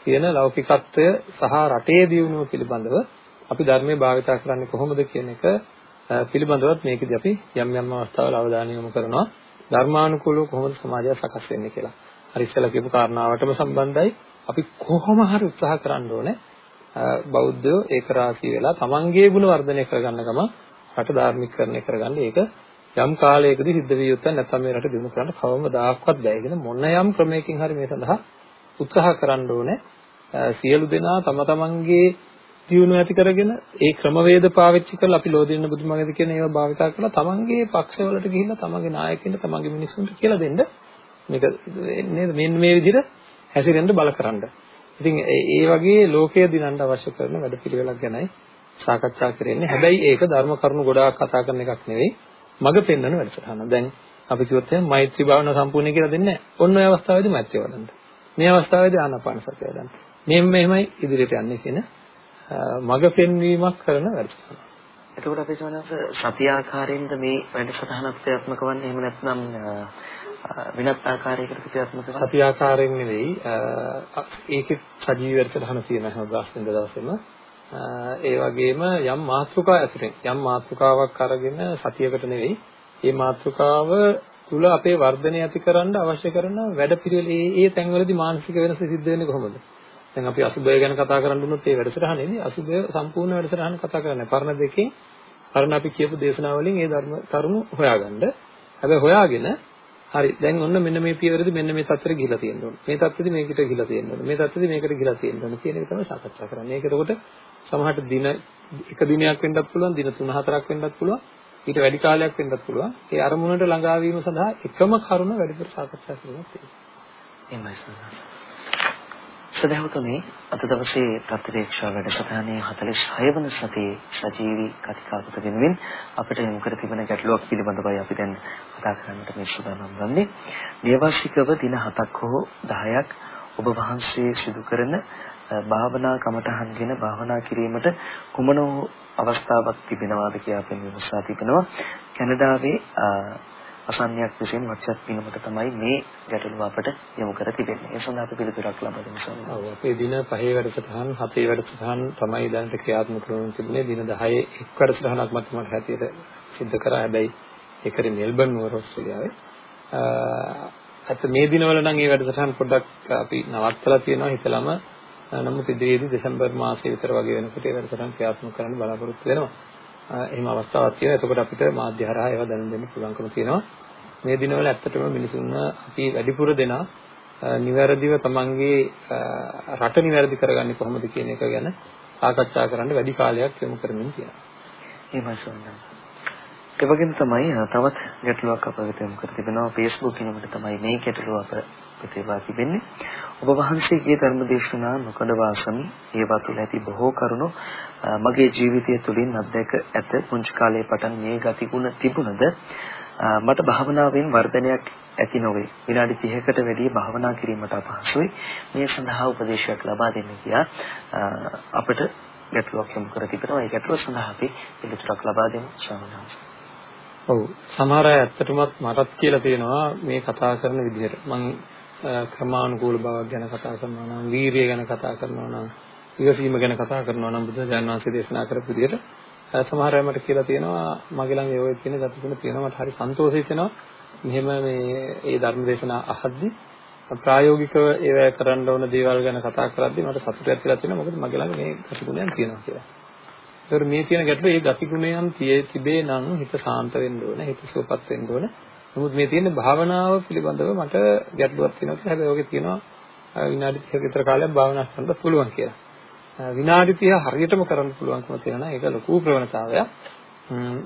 තියෙන ලෞකිකත්වය සහ රටේ දියුණුව පිළිබඳව අපි ධර්මයේ භාවිතා කරන්නේ කොහොමද කියන එක පිළිබඳවත් මේකදී අපි යම් යම් අවස්ථාවල අවධානය යොමු කරනවා ධර්මානුකූලව කොහොමද සමාජය සකස් වෙන්නේ කියලා. හරි ඉස්සෙල්ලා කියපු කාරණාවටම සම්බන්ධයි අපි කොහොම හරි උත්සාහ කරන්න ඕනේ බෞද්ධයෝ ඒක රාශී වෙලා තමන්ගේ ගුණ වර්ධනය කරගන්න ගම රට ධාර්මිකකරණය කරගන්න ඒක යම් කාලයකදී සිද්ධ විය යුත්තේ නැත්නම් මේ රට දිනු කරන්න කවමදාක්වත් බෑ. කියන මොන යම් ක්‍රමයකින් හරි මේ සඳහා උත්සාහ කරන්න ඕනේ. සියලු දෙනා තම තමන්ගේ දියුණුව ඇති කරගෙන ඒ ක්‍රමවේද පාවිච්චි කරලා අපි ලෝදින්න බුදුමගද කියන ඒවා භාවිතා කරලා තමන්ගේ පක්ෂවලට ගිහිල්ලා තමන්ගේ නායකයින්ට තමන්ගේ මිනිස්සුන්ට කියලා දෙන්න මේක නේද මෙන්න මේ විදිහට හැසිරෙන්න බලකරන්න. ඉතින් ඒ වගේ ලෝකය දිනන්න අවශ්‍ය කරන වැඩපිළිවෙලක් ගැනයි සාකච්ඡා කරන්නේ. හැබැයි ඒක ධර්ම කරුණු ගොඩාක් කතා කරන එකක් නෙවෙයි. මග පෙන්වන වැඩසටහන. දැන් අපි කිව්වොත් එහෙනම් මෛත්‍රී භාවනාව සම්පූර්ණ කියලා දෙන්නේ නැහැ. ඔන්න ඔය අවස්ථාවේදී මෛත්‍රිය වඩන්න. මේ අවස්ථාවේදී ආනාපාන සතිය වඩන්න. මෙන්න මෙහෙමයි ඉදිරියට යන්නේ කියන මඟ පෙන්වීමක් කරන වැඩසටහන. එතකොට අපි සමනස සතිය ආකාරයෙන්ද මේ වැඩසටහනක් ක්‍රියාත්මක වන්නේ එහෙම නැත්නම් වෙනත් ආකාරයකට ක්‍රියාත්මක වන්නේ? සතිය ආකාරයෙන් නෙවෙයි ඒකේ සජීවී වැඩසටහන තියෙන හැම දවසෙන් දවසෙම ඒ වගේම යම් මාතෘකා ඇතුලෙන් යම් මාතෘකාවක් අරගෙන සතියකට නෙවෙයි මේ මාතෘකාව තුල අපේ වර්ධනය ඇතිකරන්න අවශ්‍ය කරන වැඩපිළිවෙල ඒ ඒ තැන්වලදී මානසික වෙනස සිද්ධ වෙන්නේ කොහොමද? දැන් අපි අසුබය ගැන කතා කරන්න දුන්නොත් ඒ වැඩසටහනේදී අසුබය සම්පූර්ණ වැඩසටහන කතා කරන්නේ පරණ දෙකේ පරණ අපි කියපු දේශනා වලින් ඒ ධර්ම කරුණු හොයාගන්න. හැබැයි හොයාගෙන හරි දැන් ඔන්න මෙන්න මේ පියවරදී මෙන්න මේ තත්ත්වෙට ගිහිලා තියෙන්න ඕනේ. මේ තත්ත්වෙදී මේකට ගිහිලා තියෙන්න ඕනේ. මේ තත්ත්වෙදී මේකට ගිහිලා තියෙන්න ඕනේ කියන එක තමයි සාකච්ඡා කරන්නේ. ඒක එතකොට සමහරට දින එක දිනයක් වෙන්නත් පුළුවන්, දින 3-4ක් වෙන්නත් පුළුවන්. ඊට වැඩි කාලයක් වෙන්නත් පුළුවන්. ඒ අරමුණට ළඟා වීම සඳහා එකම කරුණ වැඩිපුර සාකච්ඡා කරනවා තියෙනවා. එහෙමයි සර්. සදහවතුනි අද දවසේ ප්‍රතිරේක්ෂා වැඩසටහනේ 46 වන සතියේ සජීවී කතිකාවත වෙනුවෙන් අපිට යොමු කර තිබෙන ගැටලුවක් පිළිබඳවයි අපි දැන් කතා කරන්නට මේ සූදානම් වන්නේ. දේවාසිකව දින 7ක් හෝ 10ක් ඔබ වහන්සේ සිදු කරන භාවනා කමතහන්ගෙන භාවනා කිරීමට කුමන අවස්ථාවක් තිබෙනවාද කියලා අපි විමසා තිබෙනවා. කැනඩාවේ අසන්නයක් විසින් WhatsApp පිනමට තමයි මේ ගැටලුව අපට යොමු කර තිබෙන්නේ. ඒ සඳහා අපි පිළිතුරක් ලබා දෙමු සමහර. ඔව් අපේ දින 5 වැඩසටහන් 7 වැඩසටහන් තමයි දැනට ක්‍රියාත්මක කරන තිබුණේ. දින 10 එක් වැඩසටහනක් මත මට හැටියට සිද්ධ කරා. හැබැයි ඒකේ මෙල්බන් නුවර ඔස්ට්‍රේලියාවේ. අත මේ දිනවල නම් මේ වැඩසටහන පොඩ්ඩක් අපි නවත්තලා තියෙනවා හිතලම නමුත් ඉදිරියේදී දෙසැම්බර් මාසයේ විතර වගේ වෙනකොට ඒ වැඩසටහන ක්‍රියාත්මක කරන්න බලාපොරොත්තු වෙනවා. එහෙම අවස්ථාවක් තියෙනවා. එතකොට අපිට මාධ්‍ය හරහා ඒවා දැනුම් දෙන්න පුළුවන්කම තියෙනවා. මේ දිනවල ඇත්තටම මිනිසුන්ව අපි වැඩිපුර දෙනා නිවැරදිව තමන්ගේ රට නිවැරදි කරගන්නේ කොහොමද කියන එක ගැන සාකච්ඡා කරන්න වැඩි කාලයක් යොමු කරමින් තියෙනවා. එහෙමයි සෝනස්. ඒ වගේම තමයි තවත් ගැටලුවක් අප වෙත යොමු කර තිබෙනවා Facebook කිනුමට තමයි මේ ගැටලුව අප ප්‍රතිවා තිබෙන්නේ. ඔබ වහන්සේගේ ධර්මදේශනා නොකඩවා සමි ඒවා තුළ ඇති බොහෝ කරුණු මගේ ජීවිතය තුළින් අත්දැක ඇත පුංචි කාලයේ පටන් මේ ගතිගුණ තිබුණද මට භාවනාවෙන් වර්ධනයක් ඇති නොවේ. විනාඩි 30කට වැඩි භාවනා කිරීමට අපහසුයි. මේ සඳහා උපදේශයක් ලබා දෙන්න කියා අපට ගැටලුවක් යොමු කර තිබෙනවා. ඒ ගැටලුව සඳහා අපි පිළිතුරක් ලබා දෙමු ස්වාමීන් ඔව් සමහර අය ඇත්තටමත් මටත් කියලා තියෙනවා මේ කතා කරන විදිහට. මම ක්‍රමානුකූල බවක් ගැන කතා කරනවා නම් වීරිය ගැන කතා කරනවා නම් ඉවසීම ගැන කතා කරනවා නම් බුදුරජාණන් වහන්සේ දේශනා කරපු විදිහට සමහර අය මට කියලා තියෙනවා මගේ ළඟ ඒ ඔය කියන ගතිගුණ තියෙනවා මට හරි සන්තෝෂයි වෙනවා මෙහෙම මේ ඒ ධර්ම දේශනා අහද්දී ප්‍රායෝගිකව ඒවැය කරන්න ඕන දේවල් ගැන කතා කරද්දී මට සතුටක් කියලා තියෙනවා මොකද මගේ ළඟ මේ ගතිගුණයන් තියෙනවා කියලා. ඒතර මේ තියෙන ගැටලුව ඒ ගතිගුණයන් තිබේ නම් හිත සාන්ත වෙන්න ඕන හිත සුවපත් වෙන්න ඕන. නමුත් මේ තියෙන භාවනාව පිළිබඳව මට ගැටලුවක් තියෙනවා. හැබැයි ඔගේ තියෙනවා විනාඩි 30ක විතර කාලයක් භාවනා කරන්න පුළුවන් කියලා. විනාඩි 30 හරියටම කරන්න පුළුවන්කම තියෙනවා. ඒක ලොකු ප්‍රවණතාවයක්.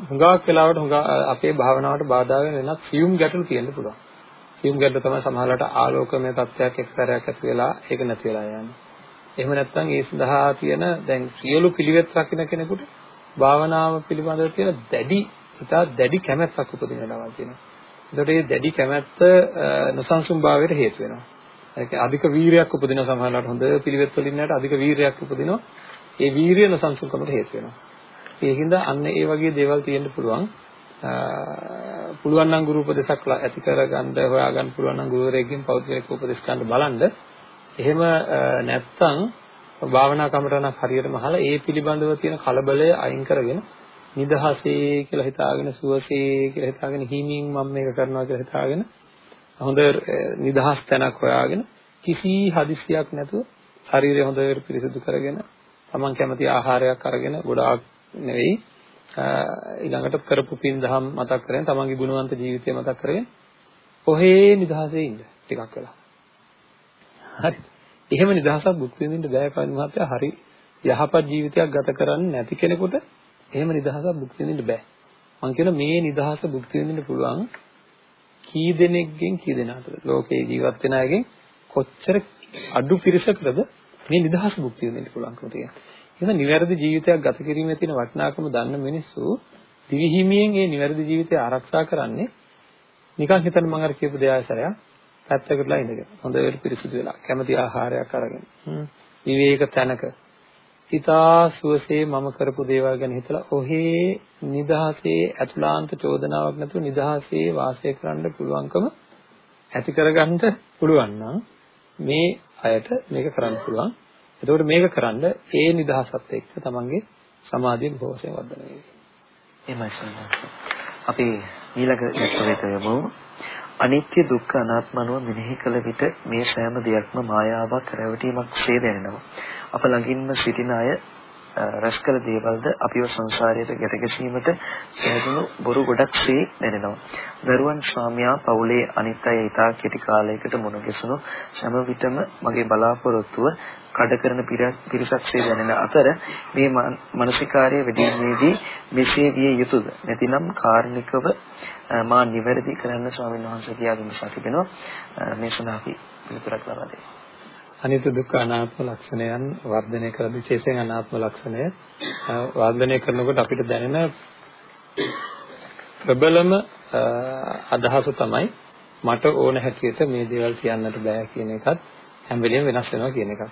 හුඟක් වෙලාවට හුඟ අපේ භාවනාවට බාධා වෙන වෙනත් සියුම් ගැටලු තියෙන්න පුළුවන්. සියුම් ගැටලු තමයි සමහරවිට ආලෝකමය තත්ත්වයක් එක්සරයක් ඇති වෙලා ඒක නැති වෙලා යන්නේ. එහෙම නැත්නම් ඒ සඳහා තියෙන දැන් සියලු පිළිවෙත් රකින්න කෙනෙකුට භාවනාව පිළිබඳව තියෙන දැඩි ඉතා දැඩි කැමැත්තක් උපදින දවල් තියෙනවා. ඒකට මේ දැඩි කැමැත්ත නොසන්සුන් භාවයට හේතු වෙනවා. ඒක අධික වීරයක් උපදින සමහරවිට හොඳ පිළිවෙත් වලින් නැට අධික වීරයක් උපදිනවා. ඒ වීරිය නොසන්සුන්කමට හේතු වෙනවා. ඒකින්ද අන්න ඒ වගේ දේවල් තියෙන්න පුළුවන්. පුළුවන් නම් ගුරු උපදේශක් ඇති කරගන්න හොයාගන්න පුළුවන් නම් ගුරුවරයෙක්ගෙන් පෞද්ගලික උපදේශ ගන්න බලන්න. එහෙම නැත්තම් භාවනා කමරණක් හරියටම අහලා ඒ පිළිබඳව තියෙන කලබලය අයින් කරගෙන නිදහසේ කියලා හිතාගෙන සුවසේ කියලා හිතාගෙන හිමින් මම මේක කරනවා කියලා හිතාගෙන හොඳ eh, නිදහස් තැනක් හොයාගෙන කිසි හදිස්සියක් නැතුව ශරීරය හොඳට පිරිසිදු කරගෙන තමන් කැමති ආහාරයක් අරගෙන ගොඩාක් නෙවෙයි eh, ඊළඟට කරපු පින් දහම් මතක් කරගෙන තමන්ගේ ගුණවන්ත ජීවිතය මතක් කරගෙන ඔහේ නිදහසේ ඉන්න ටිකක් වෙලා. හරි. එහෙම නිදහසක් භුක්ති විඳින්න බෑ කවුරු මහත්තයා හරි. යහපත් ජීවිතයක් ගත කරන්නේ නැති කෙනෙකුට එහෙම නිදහසක් භුක්ති විඳින්න බෑ. මම කියන මේ නිදහස භුක්ති විඳින්න පුළුවන් කී දෙනෙක්ගෙන් කී දෙනාටද ලෝකේ ජීවත් වෙන අයගෙන් කොච්චර අඩු පිරිසකටද මේ නිදහස භුක්ති විඳින්න පුළුවන්කම තියෙන්නේ. එහෙනම් නිවැරදි ජීවිතයක් ගත කිරීමේ තියෙන වටිනාකම දන්න මිනිස්සු දිවිහිමියෙන් මේ නිවැරදි ජීවිතය ආරක්ෂා කරන්නේ නිකන් හිතන්න මම අර කියපු දෙයාසරයක් පැත්තකටලා ඉඳගෙන හොඳට පිරිසිදු වෙලා කැමති ආහාරයක් අරගෙන. විවේක තැනක හිතා සුවසේ මම කරපු දේවල් ගැන හිතලා ඔහේ නිදහසේ අතුලාන්ත චෝදනාවක් නැතුව නිදහසේ වාසය කරන්න පුළුවන්කම ඇති කරගන්න පුළුවන් නම් මේ අයට මේක කරන්න පුළුවන්. එතකොට මේක කරන්න ඒ නිදහසත් එක්ක තමන්ගේ සමාධිය බොහෝ වශයෙන් වර්ධනය වෙයි. එහෙමයි සම්මා. අපි ඊළඟ ගැටලුවට යමු. අනිත්‍ය දුක්ඛ අනාත්ම අනුව මෙනෙහි කළ විට මේ සෑම දෙයක්ම මායාවක් රැවටීමක් සේ දැනෙනවා. අප ළඟින්ම සිටින අය රැස් කළ දේවල්ද අපිව සංසාරයට ගැට ගැසීමට සෑදුණු බොරු ගොඩක්සේ දැනෙනවා. දරුවන් ස්වාමියා පවුලේ අනිත් අය ඊටා කෙටි කාලයකට මුණ ගැසුණු සෑම විටම මගේ බලාපොරොත්තුව කඩ කරන පිරිසක්සේ දැනෙන අතර මේ මානසිකාර්ය වැඩිීමේදී මෙසේ විය යුතුද? නැතිනම් කාර්නිකව මා නිවැරදි කරන්න ස්වාමීන් වහන්සේ කියා විමසා තිබෙනවා මේ සඳහා අපි පිළිතුරක් ලබා දෙමු. අනිත්‍ය දුක්ඛ අනාත්ම ලක්ෂණයන් වර්ධනය කර විශේෂයෙන් අනාත්ම ලක්ෂණය වර්ධනය කරනකොට අපිට දැනෙන ප්‍රබලම අදහස තමයි මට ඕන හැටියට මේ දේවල් කියන්නට බෑ කියන එකත් හැම වෙලෙම වෙනස් වෙනවා කියන එකත්.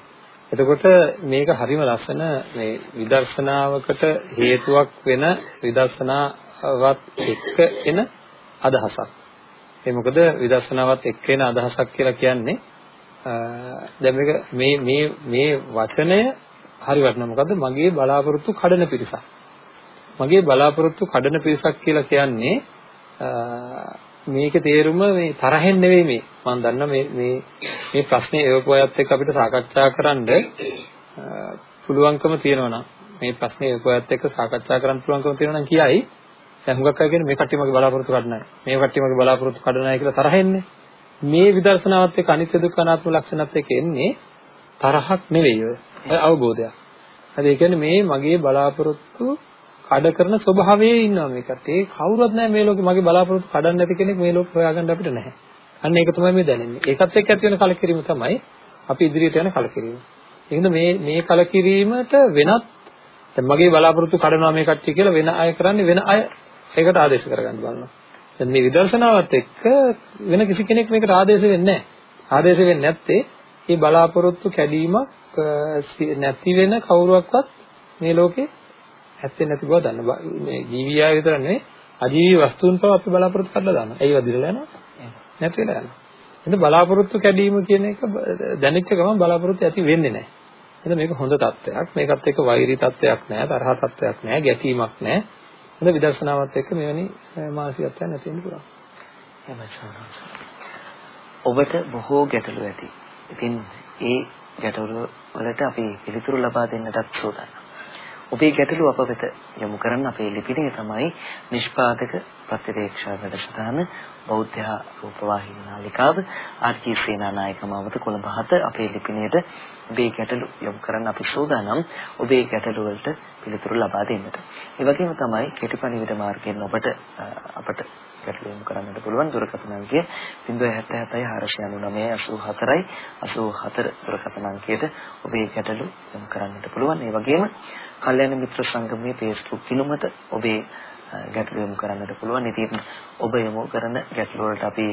එතකොට මේක හරිම ලස්සන මේ විදර්ශනාවකට හේතුවක් වෙන විදර්ශනාවත් එක්ක එන අදහසක්. ඒ මොකද විදර්ශනාවත් එක්ක එන අදහසක් කියලා කියන්නේ දැන් මේක මේ මේ මේ වචනය හරි වටිනා. මොකද්ද මගේ බලාපොරොත්තු කඩන පිරිසක්. මගේ බලාපොරොත්තු කඩන පිරිසක් කියලා කියන්නේ මේකේ තේරුම මේ තරහෙන් නෙවෙයි මේ. මම දන්නා මේ මේ මේ ප්‍රශ්නේ එවපුවයත් එක්ක අපිට සාකච්ඡා කරන්න පුළුවන්කම තියෙනවා නම් මේ ප්‍රශ්නේ එවපුවයත් එක්ක සාකච්ඡා කරන්න පුළුවන්කම තියෙනවා නම් කියයි. දැන් හුඟක් අය කියන්නේ මේ කට්ටිය මගේ බලාපොරොත්තු කඩනයි මේ කට්ටිය මගේ බලාපොරොත්තු කඩනයි කියලා තරහෙන්නේ. මේ විදර්ශනාවත් එක්ක අනිත්‍ය දුක්ඛ අනාත්ම ලක්ෂණත් එක්ක එන්නේ තරහක් නෙවෙයි ඔය අවබෝධයක් හරි ඒ කියන්නේ මේ මගේ බලාපොරොත්තු කඩ කරන ස්වභාවයේ ඉන්නවා මේකට. ඒ කවුරුත් නැහැ මේ ලෝකේ මගේ බලාපොරොත්තු කඩන්න නැති කෙනෙක් මේ ලෝකේ හොයාගන්න අපිට නැහැ. අන්න ඒක තමයි මේ දැනෙන්නේ. ඒකත් එක්ක ඇති වෙන කලකිරීම තමයි අපි ඉදිරියට යන කලකිරීම. එහෙනම් මේ මේ කලකිරීමට වෙනත් දැන් මගේ බලාපොරොත්තු කඩනවා මේ කට්ටිය කියලා වෙන අය කරන්නේ වෙන අය ඒකට ආදේශ කරගන්න බලනවා. දැන් මේ විදර්ශනාවත් එක්ක වෙන කිසි කෙනෙක් මේකට ආදේශ වෙන්නේ නැහැ. ආදේශ වෙන්නේ නැත්තේ මේ බලාපොරොත්තු කැඩීමක් නැති වෙන කවුරුවක්වත් මේ ලෝකේ ඇත්තේ නැති බව දන්න. මේ ජීවියා විතර නෙවෙයි අජීවී වස්තුන් පව අපි බලාපොරොත්තු කරලා දානවා. ඒව දිරලා යනවා. නැති වෙලා යනවා. එහෙනම් බලාපොරොත්තු කැඩීම කියන එක දැනෙච්ච ගමන් බලාපොරොත්තු ඇති වෙන්නේ නැහැ. එහෙනම් මේක හොඳ තත්ත්වයක්. මේකත් එක්ක වෛරී තත්ත්වයක් නැහැ, තරහ තත්ත්වයක් නැහැ, ගැටීමක් නැහැ. එහෙනම් විදර්ශනාවත් එක්ක මෙවැනි මානසිකත්වයක් නැති වෙන්න පුළුවන්. එහෙමයි ඔබට බොහෝ ගැටලු ඇති. ඉතින් ඒ ගැටලු වලට අපි පිළිතුරු ලබා දෙන්නටත් සූදානම්. ඔබේ ගැටලු අප වෙත යොමු කරන්න අපේ ලිපිණය තමයි නිෂ්පාදක ප්‍රතිවේක්ෂා වැඩසටහන බෞද්ධ රූපවාහිනී නාලිකාව ආර්.ජී. සේනානායක මාවත කොළඹ 7 අපේ ලිපිණයට ඔබේ ගැටලු යොමු කරන්න අපි සූදානම් ඔබේ ගැටලු වලට පිළිතුරු ලබා දෙන්නට. ඒ වගේම තමයි කෙටිපණිවිඩ මාර්ගයෙන් ඔබට අපට ගැටලු යොමු කරන්නට පුළුවන් දුරකථන අංකය 077 499 84 දුරකථන අංකයට ඔබේ ගැටලු යොමු කරන්නට පුළුවන්. ඒ වගේම කල්යනා මිත්‍ර සංගමයේ Facebook පිනුමට ඔබේ ගැටලු යොමු කරන්නට පුළුවන්. ඉතින් ඔබ යොමු කරන ගැටලු වලට අපි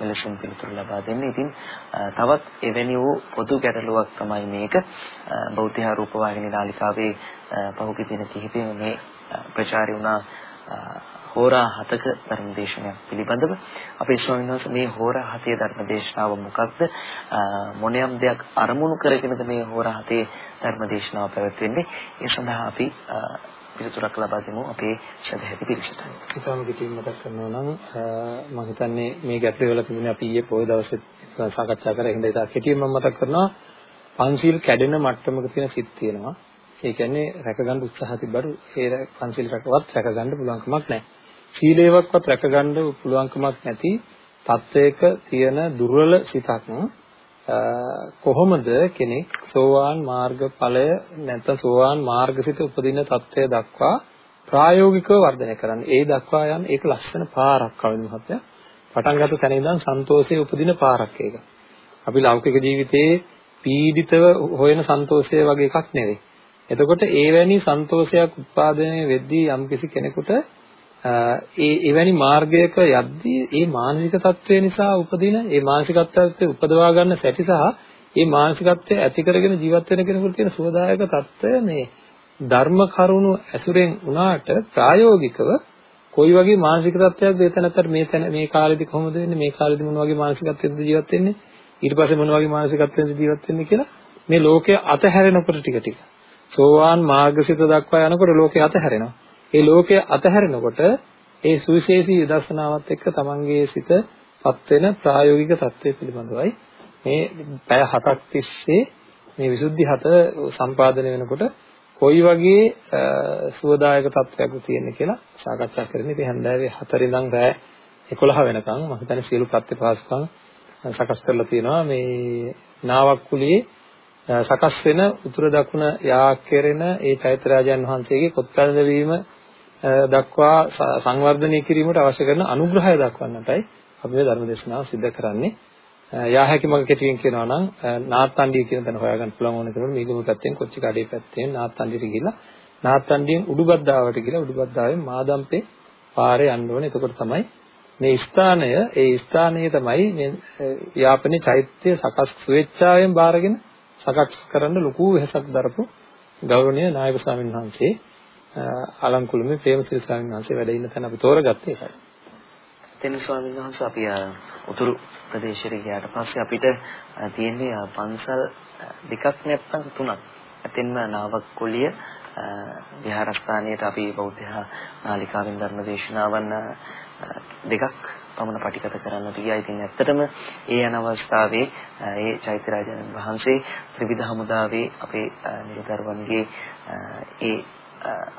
මෙලෙසින් පිළිතුරු ලබා දෙන්නේ. ඉතින් තවත් එවැනි වූ පොදු ගැටලුවක් තමයි මේක. බෞද්ධ රූපවාහිනී නාලිකාවේ පහුගිය දින කිහිපෙම මේ ප්‍රචාරය වුණා හෝරා හතක ධර්මදේශනයක් පිළිබඳව අපේ ස්වාමීන් වහන්සේ මේ හෝරා හතේ ධර්මදේශනාව මොකක්ද මොනියම් දෙයක් අරමුණු කරගෙනද මේ හෝරා හතේ ධර්මදේශනාව පැවැත්වෙන්නේ ඒ සඳහා අපි පිළිතුරක් ලබා දෙමු අපේ ශ්‍රද්ධාවති පිරිසට. ඉතාලම කිටින් මතක් කරනවා නම් මම හිතන්නේ මේ ගැටලුව වල තිබුණේ අපි ඊයේ පොය දවසේ සාකච්ඡා කරා. හින්දා ඉතින් කෙටියෙන් මම මතක් කරනවා පන්සිල් කැඩෙන මට්ටමක තියෙන සිත් තියෙනවා. ඒ කියන්නේ රැකගන්න උත්සාහ තිබ්බට ඒ පන්සිල් රැකවත් රැකගන්න පුළුවන් කමක් නැහැ. සීලේවක්වත් රැකගන්න පුළුවන්කමක් නැති තත්වයක තියෙන දුර්වල සිතක් කොහොමද කෙනෙක් සෝවාන් මාර්ගඵලය නැත්නම් සෝවාන් මාර්ගසිත උපදින தත්ත්වය දක්වා ප්‍රායෝගිකව වර්ධනය කරන්නේ. ඒ දක්වා යන ඒක ලස්සන පාරක් කවිද මහත්තයා. පටන් ගත්ත තැන ඉඳන් සන්තෝෂයේ උපදින පාරක් ඒක. අපි ලෞකික ජීවිතයේ පීඩිතව හොයන සන්තෝෂය වගේ එකක් නෙවෙයි. එතකොට ඒ වැනි සන්තෝෂයක් උත්පාදනය වෙද්දී යම්කිසි කෙනෙකුට ඒ එවැනි මාර්ගයක යද්දී ඒ මානසික තත්ත්වය නිසා උපදින ඒ මානසිකත්වයේ උපදවා ගන්න සැටි සහ ඒ මානසිකත්වය ඇති කරගෙන ජීවත් වෙන කෙනෙකුට තියෙන සුවදායක තත්ත්වය මේ ධර්ම කරුණු ඇසුරෙන් උනාට ප්‍රායෝගිකව කොයි වගේ මානසික තත්ත්වයක්ද එතනතර මේ තැන මේ කාලෙදි කොහොමද වෙන්නේ මේ කාලෙදි මොන වගේ මානසිකත්වයකද ජීවත් වෙන්නේ ඊට පස්සේ මොන වගේ මානසිකත්වයකද ජීවත් වෙන්නේ කියලා මේ ලෝකය අතහැරෙනකොට ටික ටික. සෝවාන් මාර්ගසිත දක්වා යනකොට ලෝකය අතහැරෙනවා ඒ ලෝකය අතහැරෙනකොට ඒ සුවිශේෂී විදර්ශනාවත් එක්ක තමන්ගේ සිතපත් වෙන ප්‍රායෝගික தත්ත්වය පිළිබඳවයි මේ පැය හතක් තිස්සේ මේ විසුද්ධි හත සම්පාදනය වෙනකොට කොයි වගේ සුවදායක තත්ත්වයක්ද තියෙන්නේ කියලා සාකච්ඡා කරන්නේ. ඉතින් හන්දෑවේ 4 ඉඳන් රෑ 11 වෙනකන් මම හිතන්නේ සියලු ප්‍රත්‍යපාසකම් සකස් කරලා තියෙනවා මේ නාවක් කුලියේ සකස් වෙන උතුර දකුණ යා කෙරෙන ඒ චෛත්‍යරාජයන් වහන්සේගේ කොත්පැලඳ වීම දක්වා සංවර්ධනය කිරීමට අවශ්‍ය කරන අනුග්‍රහය දක්වන්නටයි අපි මේ ධර්ම දේශනාව සිදු කරන්නේ. යා හැකි මග කෙටියෙන් කියනවා නම් නාත්තණ්ඩිය කියන තැන හොයාගන්න පුළුවන් ඕන කෙනෙකුට මේගොම පැත්තෙන් කොච්චි කඩේ පැත්තෙන් නාත්තණ්ඩියට ගිහිල්ලා නාත්තණ්ඩියෙන් උඩුබද්දාවට ගිහිල්ලා උඩුබද්දාවෙන් මාදම්පේ පාරේ යන්න ඕනේ. එතකොට තමයි මේ ස්ථානය ඒ ස්ථානයේ තමයි මේ යාපනයේ චෛත්‍ය සකස් ස්වේච්ඡාවෙන් බාරගෙන සකස් කරන්න ලොකු වෙහසක් දරපු ගෞරවනීය නායක ස්වාමීන් වහන්සේ අලංකුළුමේ ප්‍රේමසිරි ස්වාමීන් වහන්සේ වැඩ ඉන්න තැන අපි තෝරගත්තේ ඒකයි. තෙනු ස්වාමීන් වහන්සේ අපි උතුරු ප්‍රදේශයට ගියාට පස්සේ අපිට තියෙන්නේ පන්සල් දෙකක් නැත්නම් තුනක්. එතෙන්ම නාවක කුලිය විහාරස්ථානයට අපි බෞද්ධ නාලිකාවෙන් ධර්ම දේශනාවන් දෙකක් පමණ පටිගත කරන්නට ගියා. ඉතින් ඇත්තටම ඒ යන අවස්ථාවේ ඒ චෛත්‍යරාජයන් වහන්සේ ත්‍රිවිධ හමුදාවේ අපේ නිලධාරීන්ගේ ඒ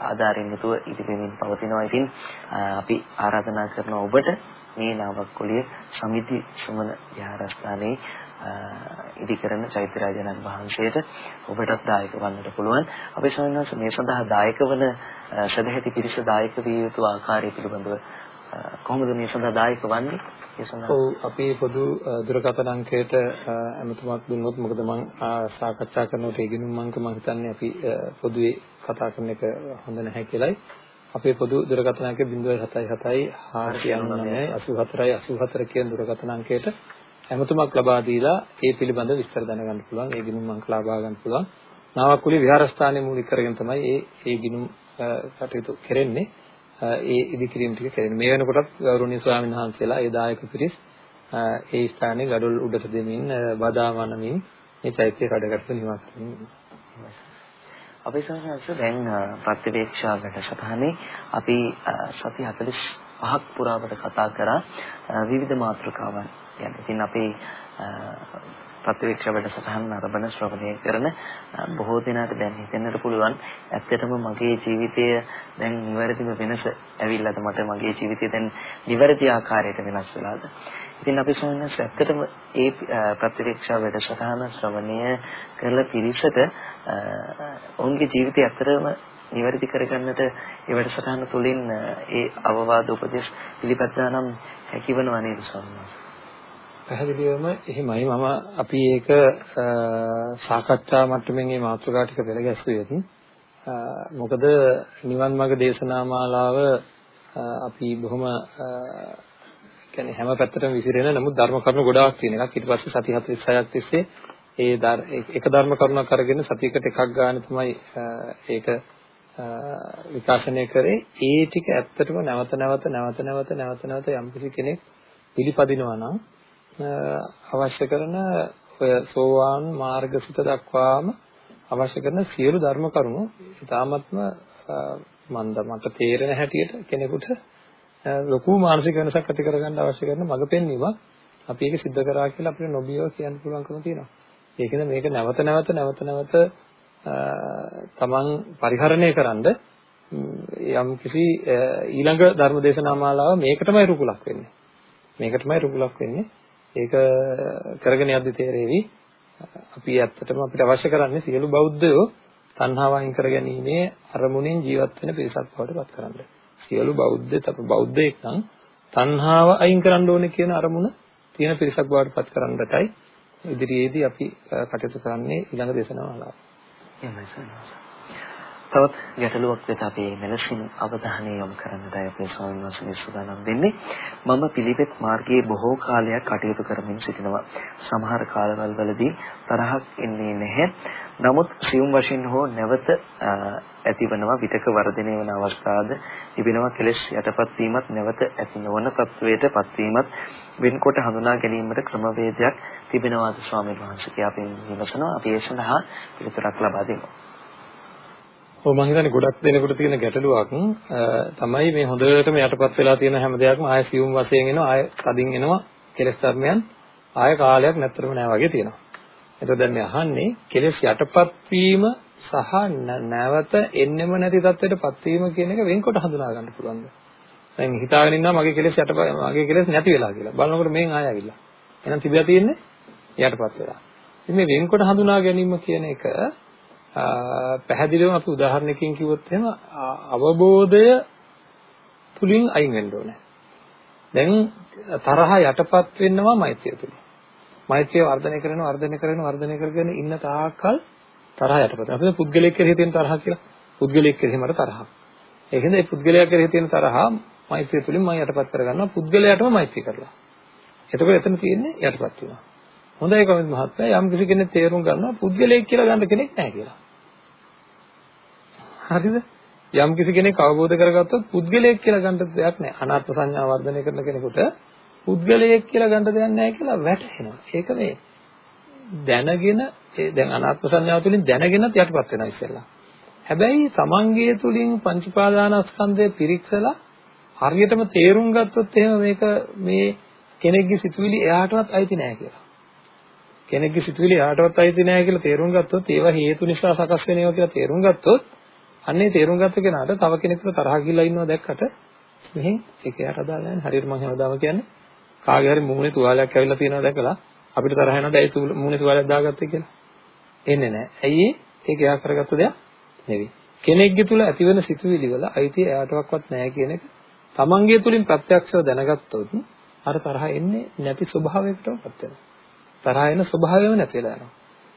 ආධාරයෙන් යුතුව ඉදිරියෙන් පවතිනවා. ඉතින් අපි ආරාධනා කරන ඔබට මේ නාවක්කුලිය සමිති සමන විහාරස්ථානයේ ඉදිකරන චෛත්‍යරාජනන් වහන්සේට ඔබටත් දායක වන්නට පුළුවන්. අපි ස්වාමීන් මේ සඳහා දායක වන සදැහැති පිරිස දායක විය යුතු ආකාරය පිළිබඳව කොහොමද මේ සඳහා දායක වන්නේ? ඒ සඳහා ඔව් අපි පොදු දුරකථන අංකයට ඇමතුමක් දුන්නොත් මොකද මම සාකච්ඡා කරනකොට ඒ ගිනුම් අංක මම හිතන්නේ අපි පොදුවේ කතා කරන එක හොඳ නැහැ කියලායි. අපේ පොදු දුරකථන අංකය 077 499 84 84 කියන දුරකථන අංකයට ඇමතුමක් ලබා දීලා ඒ පිළිබඳ විස්තර දැනගන්න පුළුවන්. ඒ ගිණුම් අංක ලබා ගන්න පුළුවන්. නාවක්කුලේ විහාරස්ථානයේ මූලික කරගෙන තමයි මේ ඒ ගිණුම් කටයුතු කෙරෙන්නේ. ඒ ඉදිකිරීම ටික කෙරෙන්නේ. මේ වෙනකොටත් ගෞරවනීය ස්වාමීන් වහන්සේලා ඒ දායක පිරිස් ඒ ස්ථානයේ gadol උඩට දෙමින් බදාමනමින් මේ චෛත්‍ය කඩකට නිවාස කරමින් අපේ සංඝාස දැන් ප්‍රතිවේක්ෂා වැඩසටහනේ අපි සති 45ක් පුරාවට කතා කරා විවිධ මාතෘකාවන් ගැන. ඉතින් අපි ප්‍රතිවේක්ෂ වැඩසටහන් අරබන ශ්‍රවණය කරන බොහෝ දෙනාට දැන් හිතෙන්නට පුළුවන් ඇත්තටම මගේ ජීවිතය දැන් නිවැරදිව වෙනස ඇවිල්ලාද මට? මගේ ජීවිතය දැන් නිවැරදි ආකාරයට වෙනස් වෙලාද? ඉතින් අපි සොයනස් ඇත්තටම ඒ ප්‍රතිවේක්ෂ වැඩසටහන ශ්‍රවණය කරලා පිරිසට ඔවුන්ගේ ජීවිතය ඇත්තටම නිවැරදි කරගන්නට ඒ වැඩසටහන තුළින් ඒ අවවාද උපදෙස් පිළිපැද්දා නම් හැකිවනවා නේද ස්වාමීන් වහන්සේ? පැහැදිලිවම එහෙමයි. මම අපි ඒක සාකච්ඡා මට්ටමින් මේ මාතෘකා ටික පෙළ ගැස්සුවෙත් මොකද නිවන් මාර්ග දේශනා මාලාව අපි බොහොම කියන්නේ හැම පැත්තටම විසිරෙන නමුත් ධර්ම කරුණු ගොඩාක් තියෙන එකක්. ඊට පස්සේ සති 46ක් තිස්සේ ඒ එක ධර්ම කරුණක් අරගෙන සතියකට එකක් ගන්න තමයි ඒක විකාශනය කරේ. ඒ ටික ඇත්තටම නැවත නැවත නැවත නැවත නැවත නැවත යම්කිසි කෙනෙක් පිළිපදිනවා නම් අවශ්‍ය කරන ඔය සෝවාන් මාර්ගසිත දක්වාම අවශ්‍ය කරන සියලු ධර්ම කරුණු ඉතාමත්ම මන්ද මට තේරෙන හැටියට කෙනෙකුට ලොකු මානසික වෙනසක් ඇති කරගන්න අවශ්‍ය කරන මඟ පෙන්වීමක් අපි ඒක सिद्ध කරා කියලා අපිට නොබියව කියන්න පුළුවන්කම තියෙනවා. ඒකද මේක නැවත නැවත නැවත නැවත තමන් පරිහරණය කරන්න යම් කිසි ඊළඟ ධර්ම දේශනා මාලාව මේකටමයි රුකුලක් වෙන්නේ. මේකටමයි රුකුලක් වෙන්නේ. ඒක කරගෙන යද්දි තේරෙවි අපි ඇත්තටම අපිට අවශ්‍ය කරන්නේ සියලු බෞද්ධයෝ තණ්හාව අයින් කරගැනීමේ අරමුණෙන් ජීවත් වෙන පිරිසක් බවට පත් කරන්න. සියලු බෞද්ධ තප බෞද්ධයෙක් නම් තණ්හාව අයින් කරන්න ඕනේ කියන අරමුණ තියෙන පිරිසක් බවට පත් කරන්නටයි ඉදිරියේදී අපි කටයුතු කරන්නේ ඊළඟ දේශනාවල. එහෙමයි සර්. තවත් ගැටලුවක් වෙත අපි මෙලෙසින් අවධානය යොමු කරන්නටයි අපේ ස්වාමීන් වහන්සේ සූදානම් වෙන්නේ. මම පිළිවෙත් මාර්ගයේ බොහෝ කාලයක් කටයුතු කරමින් සිටිනවා. සමහර කාලවල වලදී තරහක් එන්නේ නැහැ. නමුත් සියුම් වශයෙන් හෝ නැවත ඇතිවනවා විතක වර්ධනය වන අවස්ථාද තිබෙනවා කෙලෙස් යටපත් වීමත් නැවත ඇති නොවන තත්වයට පත්වීමත් වෙන්කොට හඳුනා ගැනීමට ක්‍රමවේදයක් තිබෙනවාද ස්වාමීන් වහන්සේ කියලා අපි විමසනවා. අපි ඒ සඳහා පිළිතුරක් ලබා දෙමු. ඔව් මම හිතන්නේ ගොඩක් දෙනෙකුට තියෙන ගැටලුවක් තමයි මේ හොඳටම යටපත් වෙලා තියෙන හැම දෙයක්ම ආය සියුම් වශයෙන් එනවා ආය කදින් එනවා කෙලස් ධර්මයන් ආය කාලයක් නැත්තරම නෑ වගේ තියෙනවා. එතකොට දැන් මේ අහන්නේ කෙලස් යටපත් වීම සහ නැවත එන්නෙම නැති තත්ත්වයටපත් වීම කියන එක වෙන්කොට හඳුනා ගන්න පුළුවන්ද? දැන් හිතාගෙන ඉන්නවා මගේ කෙලස් යට මගේ කෙලස් නැති වෙලා කියලා. බලනකොට මේන් ආය ඇවිල්ලා. එහෙනම් තිබිලා තියෙන්නේ යටපත් වෙලා. ඉතින් මේ වෙන්කොට හඳුනා ගැනීම කියන එක පැහැදිලිවම අපි උදාහරණයකින් කිව්වොත් එහෙම අවබෝධය තුලින් අයින් වෙන්න ඕනේ. දැන් තරහ යටපත් වෙන්නවා මෛත්‍රිය තුලින්. මෛත්‍රිය වර්ධනය කරනවා වර්ධනය කරනවා වර්ධනය කරගෙන ඉන්න තාක්කල් තරහ යටපත්. අපි පුද්ගලයෙක් කෙරෙහි තියෙන තරහ කියලා. පුද්ගලයෙක් කෙරෙහි මට තරහ. ඒකෙන්ද මේ පුද්ගලයා කෙරෙහි තියෙන තරහ මෛත්‍රිය තුලින් මම යටපත් කරගන්නවා පුද්ගලයාටම මෛත්‍රී කරලා. එතකොට එතන තියෙන්නේ යටපත් වෙනවා. හොඳයි කමින් මහත්තයා යම් කිසි කෙනෙක් තේරුම් ගන්නවා පුද්ගලයෙක් කියලා ගන්න කෙනෙක් නැහැ කියලා. හරිද? යම් කිසි කෙනෙක් අවබෝධ කරගත්තොත් පුද්ගලයෙක් කියලා ගන්න දෙයක් නැහැ. අනාත්ම සංඥා වර්ධනය කරන කෙනෙකුට පුද්ගලයෙක් කියලා ගන්න දෙයක් නැහැ කියලා වැටහෙනවා. ඒක මේ දැනගෙන දැන් අනාත්ම සංඥාව තුළින් දැනගෙනත් යටපත් වෙනවා ඉස්සෙල්ලා. හැබැයි තමන්ගේ තුලින් පංච පාදානස්කන්ධය පිරික්සලා හරියටම තේරුම් ගත්තොත් එහෙම මේක මේ කෙනෙක්ගේ සිතුවිලි එයාටවත් අයිති නෑ කියලා. කෙනෙක්ගේ සිතුවිලි එයාටවත් අයිති නෑ කියලා තේරුම් ගත්තොත් ඒවා හේතු නිසා සකස් වෙන ඒවා කියලා තේරුම් ගත්තොත් අන්නේ තේරුම් ගත්ත කෙනාට තව කෙනෙකුට තරහ ගිලා ඉන්නවා දැක්කට මෙහෙන් ඒක එයාට අදාළ නැහැ. හරියට මම හැමදාම කියන්නේ කාගේ හරි මූණේ තුවාලයක් ඇවිල්ලා තියෙනවා දැකලා අපිට තරහ යනවාද ඒ මූණේ තුවාලයක් දාගත්තේ කියලා. එන්නේ නැහැ. ඇයි ඒක එයා කරගත්ත දෙයක් නෙවෙයි. කෙනෙක්ගේ තුල ඇතිවෙන සිතුවිලි වල අයිතිය එයාටවත් නැහැ කියන එක තමන්ගේ තුලින් ප්‍රත්‍යක්ෂව දැනගත්තොත් අර තරහ එන්නේ නැති ස්වභාවයකටපත් වෙනවා. තරහ එන ස්වභාවයම නැති වෙලා යනවා.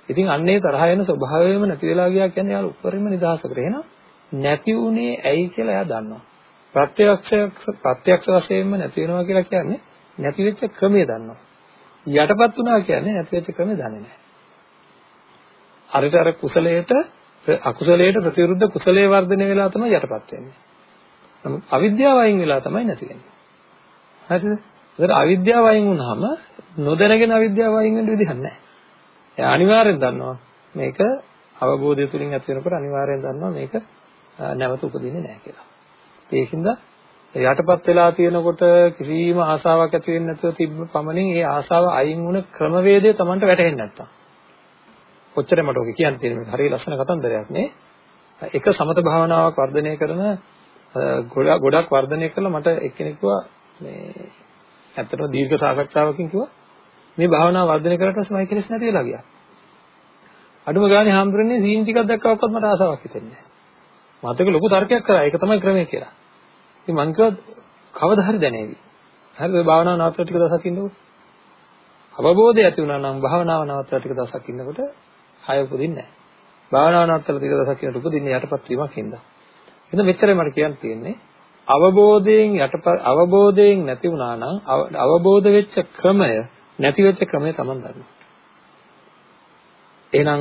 ඉතින් අන්නේ තරහ එන ස්වභාවයම නැති වෙලා ගියා කියන්නේ යාළ උපරිම නිදහසකට. එහෙනම් නැති උනේ ඇයි කියලා එයා දන්නවා. ප්‍රත්‍යක්ෂ ප්‍රත්‍යක්ෂ වශයෙන්ම නැති වෙනවා කියලා කියන්නේ නැති වෙච්ච ක්‍රමය දන්නවා. යටපත් වුණා කියන්නේ නැති වෙච්ච ක්‍රමය දන්නේ නැහැ. අරට අර කුසලයට අකුසලයට ප්‍රතිවිරුද්ධ කුසලයේ වර්ධනය වෙලා තමයි යටපත් වෙන්නේ. නමුත් අවිද්‍යාව අයින් වෙලා තමයි නැති වෙන්නේ. හරිද? ඒතර අවිද්‍යාව අයින් වුනහම නොදැනගෙන අවිද්‍යාව අයින් වෙන්න විදිහක් නැහැ. එයා අනිවාර්යෙන් දන්නවා මේක අවබෝධය තුලින් ඇති වෙනකොට අනිවාර්යෙන් දන්නවා මේක නැවත උපදින්නේ නැහැ කියලා. ඒකින්ද යටපත් වෙලා තියෙනකොට කිසිම ආසාවක් ඇති වෙන්නේ නැතුව තිබ්බ පමණින් ඒ ආසාව අයින් වුණ ක්‍රමවේදය Tamanට වැටහෙන්නේ නැත්තම්. කොච්චර මට ඔක කියන්න තියෙන්නේ හරිය ලස්සන කතන්දරයක් නේ. එක සමත භාවනාවක් වර්ධනය කරන ගොඩක් වර්ධනය කළා මට එක්කෙනෙක් කිව්වා මේ ඇත්තටම දීර්ඝ සාකච්ඡාවකින් කිව්වා මේ භාවනාව වර්ධනය කරලා පස්සේ මම කෙලස් නැති වෙලා ගියා. අඩුම ගානේ හාමුදුරනේ සීන් ටිකක් දැක්කවක්වත් මට ආසාවක් හිතෙන්නේ නැහැ. මතක ලොකු තර්කයක් කරා ඒක තමයි ක්‍රමය කියලා. ඉතින් මං කිව්වා කවදා හරි දැනේවි. හරිද ඔය භාවනාව නවත්තලා ටික දවසක් ඉන්නකො. අවබෝධය ඇති වුණා නම් භාවනාව නවත්තලා ටික දවසක් ඉන්නකොට ආය උපදින්නේ නැහැ. භාවනාව නවත්තලා ටික දවසක් ඉන්නකොට උපදින්නේ යටපත් වීමක් හින්දා. එහෙනම් මෙච්චරයි මට කියන්න තියෙන්නේ. අවබෝධයෙන් යටපත් අවබෝධයෙන් නැති වුණා නම් අවබෝධ වෙච්ච ක්‍රමය නැති වෙච්ච ක්‍රමය Taman දන්නවා. එහෙනම්